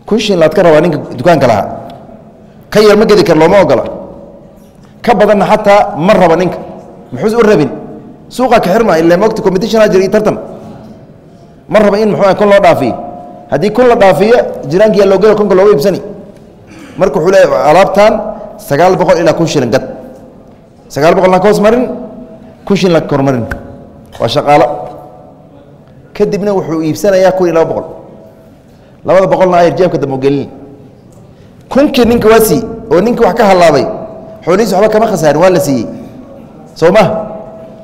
kun shilin laad ka rabaa ninka dukaanka lahaa ka yar ma gedi kar looma ogola. Ka badanna xataa ma raba ninka. Muxuus u rabin? Suuqa ka xirma ila mogta competition jir iyo tartan. Ma raba in muxuu kun loo dhaafiyo. Haddii kun la dhaafiyo jiraankiyaa loogela kunka looga iibsani. Marka wuxuu leeyahay alaabtan sagaal boqol ilaa kun shilin gad. Sagaal boqol na ka hoos marin kun shilin la kormarin waa shaqaalo kadibna wuxuu iibsanayaa kun iyo laba boqol labada boqolna ayar jeebka gelini kunkii ninka waa sii oo ninkii wax ka hallaabay xoolihiis waxba kama khasaarin waa la siiyey. Soo ma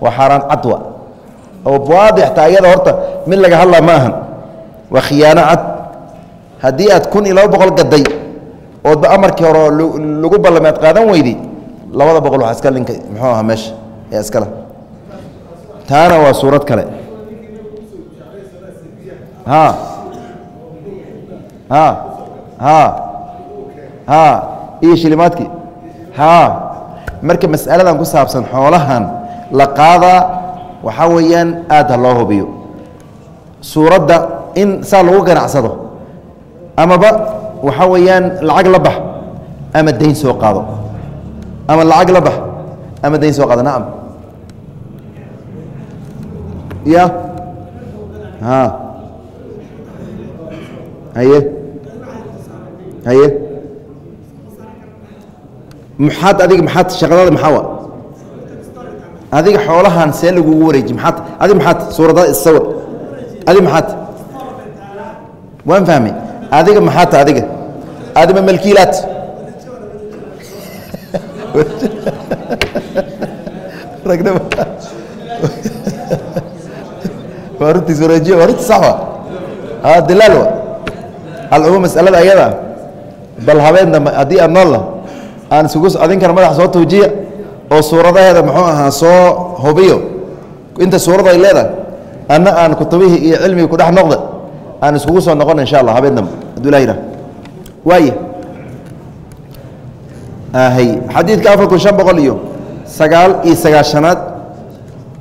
waa xaaraan cadwa. Oo waadixta ayada horta mid laga hadlaa ma ahan. Waa khiyaano cad. Haddii aad kun iyo laba boqol gaday oodba amarkii hore oo lagu ballamay aad qaadan weyday labada boqol waa iska linka muxuu ahaa meesha ee iskale taana waa suurad kale iyo shilimaadkii. Marka mas'aladan ku saabsan xoolahan la qaadaa waxaa weeyaan aad ha loo hubiyo. Suuradda in saa lagu ganacsado amaba waxaa weeyaan lacag la bax ama dayn soo qaado. Ama lacag la bax ama dayn soo qaado. Nacam ya. Ha maxaad adiga maxaad shaqadada maxaa adiga xoolahan see lagugu wareeji maxaad adiga maxaad suuradada isawir adiga maxaad? Waan fahmay. Adiga maxaad adiga? Adima malkiilaad waa runtiis wareejiyo waa runti sax wa? Dilaal wa? Alcumuum masalada ayada bal habeen dambe haddii aad nool aan isugu adinkana madax soo tuujiya oo suuradaheeda muxuu ahaa soo hubiyo inta suurada ay leedahay anna aan kutubihii iyo cilmigii ku dhex noqda aan iskugu soo noqon insha allah habeen dambe hadduu ilaha yidhaha waay xadiidka afar kun shan boqol iyo sagaal iyo sagaashanaad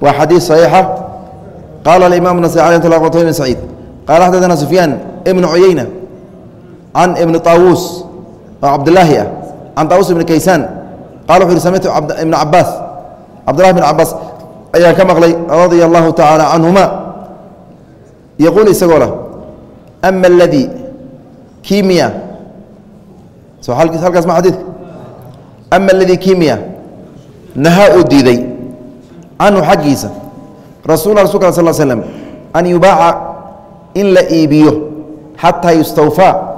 waa xadiid صaxiixa qaala alimam nas ala tl bn saciid qaala xadadana sufyaan ibnu cuyeyna can ibni طaawuus oo cabdilaahi ah can طaawuus ibni kaysaan qala wuxu uhi samictu ibna cabaas cabdillahi bn cabaas ayaan ka maqlay radia allahu tacaala canhuma yaquul isagoo lah ama aladii kimiya so halkaas ma xadiidka ama aladii kimiya nahaa uu diiday canhu xaggiisa rasul rasulka sal slm an yubaaca in la iibiyo xataa yustawfaa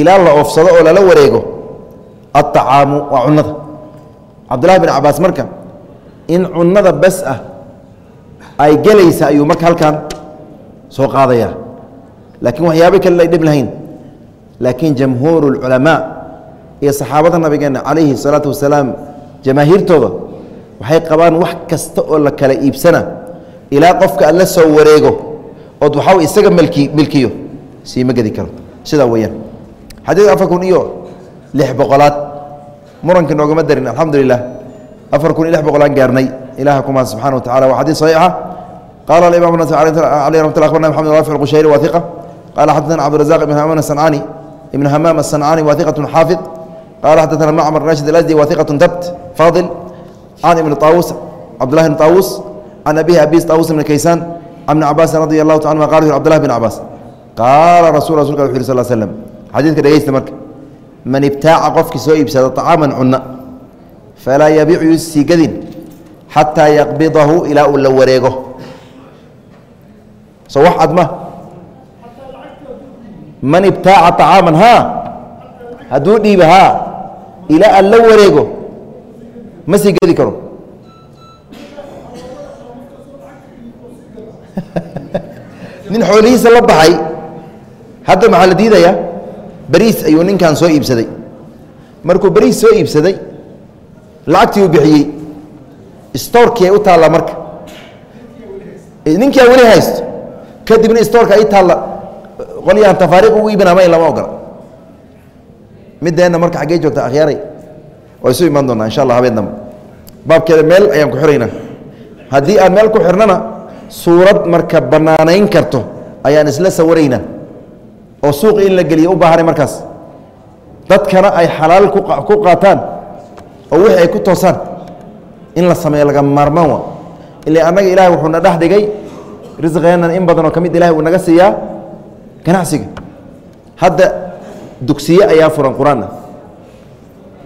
ilaa la oofsado oo lala wareego aلطacaamu waa cunada cabdullahi bin cabaas marka in cunada bes ah ay gelaysa ayuu marka halkan soo qaadaya laakiin waxyaaba kale ay dhib lahayn laakiin jamhuur اlculamaa iyo saxaabada nabigeena calayhi الsalaatu wasalaam jamaahiirtooda waxay qabaan wax kasta oo la kala iibsana ilaa qofka aad la soo wareego ood waxaa isaga milki milkiyo siima gedi karo sidaa weeyaan xadiid afar kun iyo lix boqolaad murankii noogama darin alxamdu lilah afar kun iyo lix boqolaan gaarnay ilaha kumaa subxana wa tacala waa xadiid saxiixa qala alimam nas alيh ramat lla abarna mxamed rafic اqushayri wa iqa qala xadana cabdirazaq ibn hamaam asancani ibn hamaam aلsancani wa iqat xaafid qala xadana macmar rashid alasdi wa iqat dabt fadil can ibni طaawus cabdillahi bn طaawus can abihi abis طaawus ibn kaysaan can ibni cabaasin radi allahu ta anuma qala u abdillah bin cabaas qaala rasul rasulka wuxu yhi sal slm xadiidka dhegeysta marka man ibtaaca qofkii soo iibsada طacaaman cunna falaa yabiicu yusii gadin xataa yaqbidahu ilaa uu la wareego. So wax adma man ibtaaca طacaaman haa hadduu dhiiba haa ilaa aan la wareego ma sii gedi karo. Nin xoolihiisa la baxay hadda maxaa la diidaya beriis ayuu ninkan soo iibsaday. Markuu beriis soo iibsaday lacagtii uu bixiyey. Stoorkii ay u taallaa marka. Ninkia weli haysto kadibna stoorka ay taalla qolyahan tafaariiq ugu iibinama lama ogola. Middeenna marka xaggee joogta akhyaaray waa isu imaan doonaa insha allah habeen dambe baabkeeda meel ayaan ku xiraynaa haddii aan meel ku xirnana suurad marka bannaanayn karto ayaan isla sawiraynaa oo suuqi in la geliyo u baahanay markaas. Dadkana ay xalaal ku qaataan oo wixii ay ku toosaan in la sameeyo laga maarmaan wa ila annaga ilahay wuxuu na dhex dhigay risqeennan in badanoo ka mid ilahay uu naga siiyaa ganacsiga. Hadda dugsiye ayaa furan qur'aanna.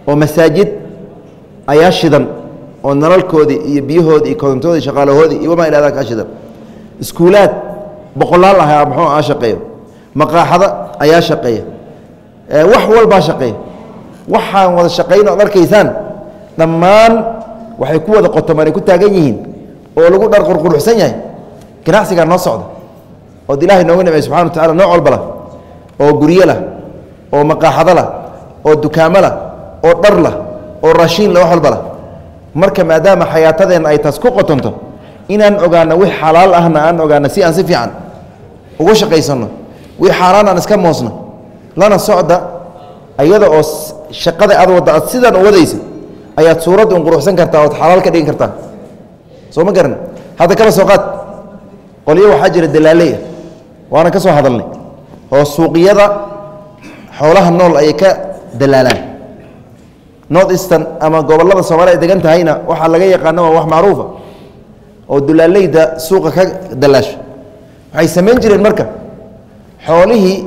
Oo masaajid ayaa shidan oo nalalkoodii iyo biyahoodii iyo korontoodii shaqaalahoodii iyo wamaa ilaa kaa shidan iskuulaad boqolaal ah muxuu aa shaqeeyo maqaaxada ayaa shaqeeya. Wax walbaa shaqeeya. Waxaan wada shaqayn oad arkaysaan dhammaan waxay ku wada qotomaan ay ku taagan yihiin oo lagu dhar qurquruxsan yahay. Ganacsigaa noo socda. Ood ilaahay nooga nimcay subxana wa tacala nooc walba lah oo guryo lah oo maqaaxado lah oo dukaamo lah oo dhar lah oo raashiin lah wax walba lah marka maadaama xayaatadeenna ay taas ku qotonto inaan ogaano wix xalaal ahna aan ogaano si aan si fiican ugu shaqaysanno wix xaaraan aan iska moosno lana socda ayada oo shaqada aad wadda aad sidaan u wadaysa ayaad suuradda un quruxsan kartaa ood xalaal ka dhigin kartaa. Soo ma garan? Hadda kala soo qaad. Qolyo waxaa jira dalaaley ah waana ka soo hadalnay oo suuqyada xoolaha nool ayay ka dalaalaan north eastern ama gobollada soomaaliya ay degan tahayna waxaa laga yaqaana waa wax macruufa oo dulaaleyda suuqa ka dalaasho waxay samayn jireen marka xoolihii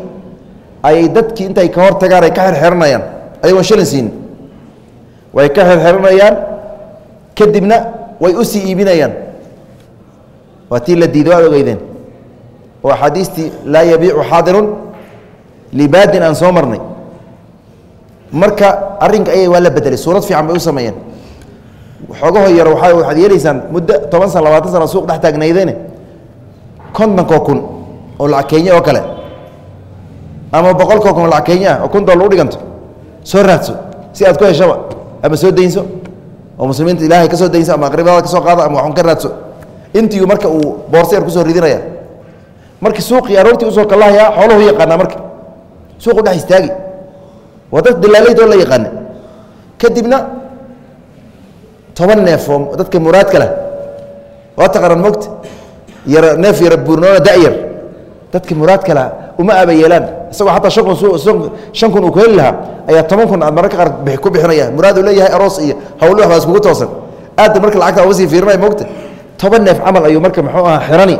ayay dadkii intay ka hor tagaan ay ka xerxeranayaan ayagoon shilin siinin way ka xerxeranayaan kadibna way u sii iibinayaan. Waa tii la diido waad ogeydeen. Oo axaadiistii laa yabiicu xaadirun libaadin aan soo marnay. Marka arrinka ayay waa la bedelay suurad fiican bay u sameeyeen. Xoogaho yaro waa waxaad yeelaysaan muddo toban sana labaatan sana suuq dhex taagnaydene kontonkoo kun oo lacag kenya oo kale ama boqolkoo kun lacag kenya? Oo kun doollar u dhiganto soo raadso. Si aad ku heshaba ama soo daynso. Oo muslimiinta ilaahay ka soo daynso ama aqribadaada ka soo qaado ama waxun ka raadso. Intiiu marka uu boorsa yar ku soo ridinaya. Marka suuqii aroortii u soo kalahayaa xooluhu yaqaanaa marka. Suuqu dhex istaagi. Waa dad dalaalaydoo la yaqaana kadibna toban neef dadka muraadka leh. Waa taqaanaan mogta yara neef yara buurnoona da'yar dadka muraadka leh uma aba yeelaan isagoo xataa shan kun uu ku heli lahaa ayaa toban kun aad mararka qaar ku bixinaya. Muraad uu leeyahay aroos iyo hawlo wax baa iskugu toosan. Aadda marka lacagta uga sii fiirinaya mogta toban neef camal ayuu marka muxuu aha xirani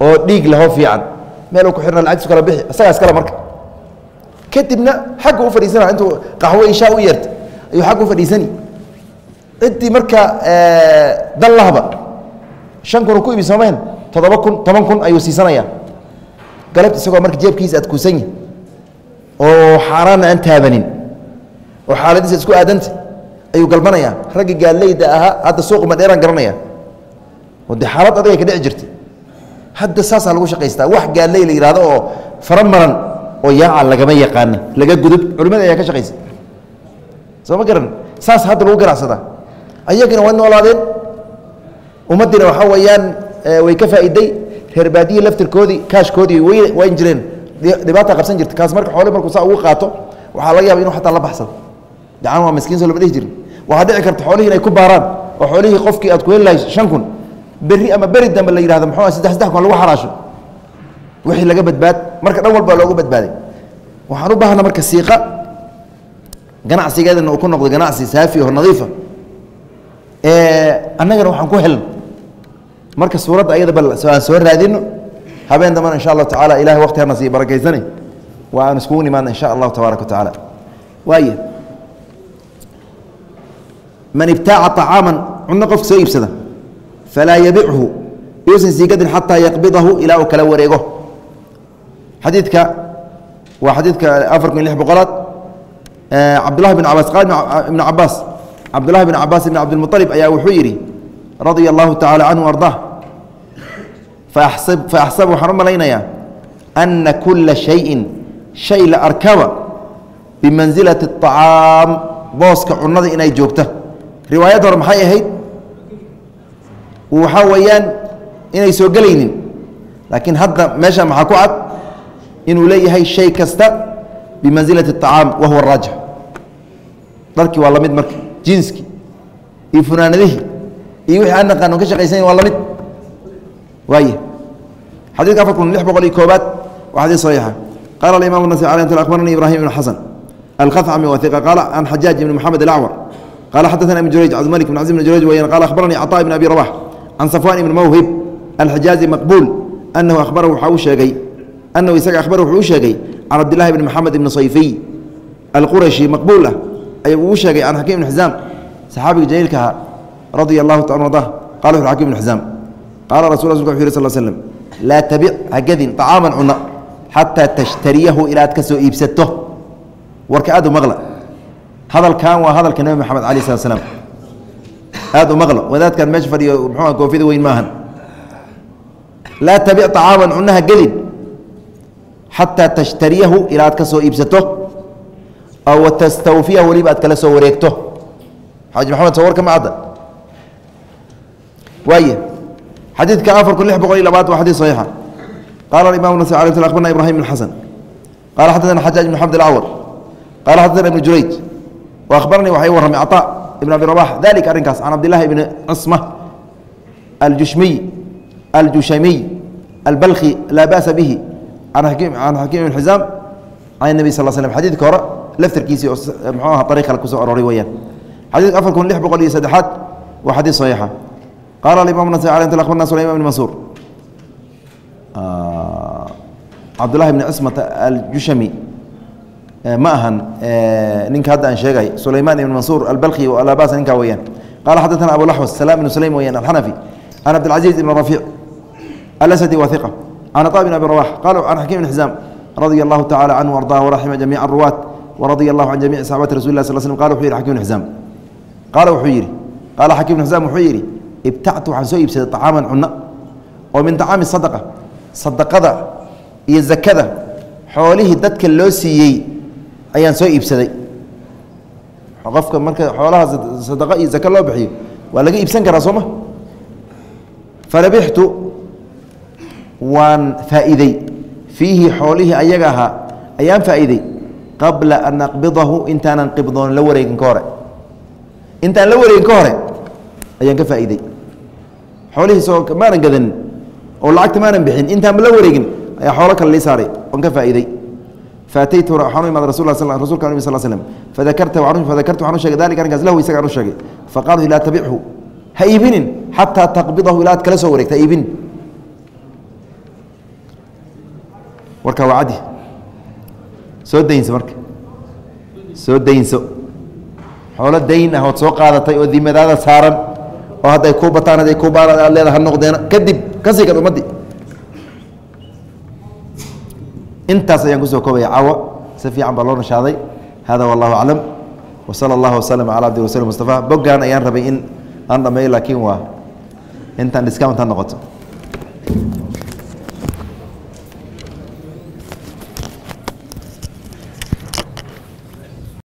oo dhiig lahoo fiican. Meel uu ku xirna lacagtiisu kala bixi isagaa iskale marka. Kadibna xagga u fadhiisana intuu qaxwo ishaa u yeerta ayuu xagga u fadhiisani. Ciddii marka dan lahba shan kun uu ku ibi samayn toddoba kun toban kun ayuu siisanaya galabta isagoo marka jeebkiisa aad kuusan yahi oo xaaraanna aan taabanin oo xaaladiisa isku aadanta ayuu galbanaya ragga gaaleyda ahaa hadda suuqu madheeraan garanaya oo dee xaalad adagay ka dhici jirtay. Hadda saasaa lagu shaqaystaa. Wax gaalley la yidhahdo oo fara maran oo yaaca lagama yaqaana laga gudub culimmada ayaa ka shaqaysa soo ma garan? Saas hadda lagu ganacsadaa. Ayagina waa noolaadeen. Ummaddiina waxaa weeyaan way ka faa'iday reer baadiyi laftirkoodii kaashkoodii way wayn jireen. Dhibaata qabsan jirta. Kaas marka xoole markuu saa ugu qaato waxaa laga yaba inuu xataa la baxsado. Gacan waa miskiin soo lama dhihi jirin. Waxaa dhici karta xoolihii inay ku baaraan oo xoolihii qofkii aad ku heli lahay shan kun berri ama beri dambe la yidhahdo muxuu saddex saddex kun lagu xaraasho wixii laga badbaad marka dhan walba loogu badbaaday. Waxaan u baahna marka siiqa ganacsigeedana uu ku noqdo ganacsi saafi oo nadiifa annagana waxaan ku helno marka suuradda ayada bal aan soo raadino habeen dambana insha allahu tacala ilahay waqti hana sii barakaysane waa aan iskugu nimaadna insha allahu tabaaraka wa tacaala man ibtaaca طacaaman cunno qofka soo iibsada falaa yabichu yuusan siigadin xataa yaqbidahu ilaa uu kala wareego. Xadiidka waa xadiidka afar kun lix boqolaad cabdullahi bin cabaas qaal ibn cabaas cabdullahi bin cabaas ibn cabdilmuطalib ayaa wuxuu yidhi radia allahu tacala canhu ardaa faaxsab waxaan u malaynayaa ana kula shayin shay la arkaba bimansilati الطacaam booska cunada inay joogta riwaayad hore maxay ahayd waxaa weeyaan inay soo gelaynin laakiin hadda meesha maxaa ku cad inuu leeyahay shay kasta bimansilati الطacaam wa huwa raajix dharkii waa la mid marka jinski iyo funaanadihii iyo wixii aan naqaan ka shaqaysanay waa la mid waay xadidka afar kun lix boqol iyo koobaad waa xadii saxiixa qaala alimaam nasi ala tal akhbaranii ibrahim ibn xasan alkhacmi wahiqa qaala can xajaaj ibni moxamed alacwar qaala xadaana ibn jurayj cabdimalik ibn casim ibn jurayj weyaan qala akhbaranii caطaa ibn abi rabax can safwan ibni mawhib alxajaazi maqbuul anahu ahbarahu waxaa uu sheegay anahu isaga ahbarahu wuxuu u sheegay can cabdilahi ibni moxamed ibni sayfiy alqurashi maqbuul ah ayuu ugu sheegay can xakiim ibn xisaam saxaabiga jaliilka ahaa radia allahu taala arda qala xu xakim ibn xisaam qaala rasul rasulka wuxu yiri sal slm laa tabic hagadin طacaaman cuna xataa tashtariyahu ilaad ka soo iibsato warka aad u maqla hadalkan waa hadalka nebi maxamed alay slat slam aada u maqlo wadaadkan meesha fadhiyo muxuua koofida weyn maahan laa tabic طacaaman cunaha gelin xataa tashtariyahu ilaa aad ka soo iibsato aw tastawfiyahu weliba aad kala soo wareegto xaaji maxamed soo warka ma cadda waay xadiidka afar kun lix boqol iyo labaad waa xadii صaxiixa qala imam nas alay sl abarna ibrahim bn xasan. Qala xadana xajaaj bn xamd alcawar qala xadana ibn jurayj. Wa akhbaranii waxay warramay caطa ibn abi rabax dalika arrinkaas can cabdillahi ibni cisma aljushmiy aljushamiy albalkhi laa ba'sa bihi can xakiim ibn xisaam can nebi sal slm xadidka hore laftarkiisii oo aha ariiq kale ku soo aroray weyaan xadidka afar kun lix boqol iyo saddexaad waa xadiis saxiixa qala aimam nas abarna sulayman bn mansuur cabdullahi bni cismata aljushami ma ahan ninka hadda aan sheegay sulayman ibn mansuur albalkhi alabas ninkaa weyaan qala xadana abu laxwas salam ibn sulaym weyaan alxanafi can cabdilcaziiz ibn rafiic alasadi wa iqa can aطa bn abi rawax qala can xakim bn xisaam radia allahu tacala canhu ardah waraxima jamiica aruwaat waradia allahu can jamici saxaabati rasul lah sl slm qala wuxuu yihi xakim bn xisaam qaala wuxuu yidhi qaala xakim bn xisaam wuxuu yidhi ibtactu waxaan soo iibsaday طacaaman cunno oo min طacaami sadaqa sadaqada iyo zakada xoolihii dadka loo siiyey ayaan soo iibsaday. Qofka marka xoolaha sadaqa iyo zaka loo bixiyo waa laga iibsan karaa sooma farabixtu waan faa'iidey fiihi xoolihii ayaga ahaa ayaan faa'iidey qabla an aqbidahu intaanan qibdoon la wareegin ka hore. Intaan la wareegin ka hore ayaan ka faa'iidey xoolihiisoo maanan gadanin oo lacagta maanan bixin. Intaanba la wareegin ayaa xoolo kale lii saaray. Oon ka faa'iidey faataytu waxaan u imaaday rasul rasulka nabi sal slm fadakarta fadakartu waxaan u shegay dalika arrinkaas. Lahu isaga aan u sheegay. Faqaalu laa tabichu ha iibinin xataa taqbidahu ilaa ad kala soo wareegta ha iibinin warkaa waa caddi. Soo daynso marka. Soo daynso xoolo dayn ah ood soo qaadatay oo dimadaada saaran oo hadday kuu bataan baan aad leeda ha noqdeena kadib ka sii kad ummaddii intaas ayaan ku soo koobaya caawa si fiican baa loo nashaaday. Hada wallahu aclam. Wsala allahu waslm cala abdi rasul mustafa. Boggan ayaan rabay in aan dhameeyo laakiin waa intaan discount ha noqoto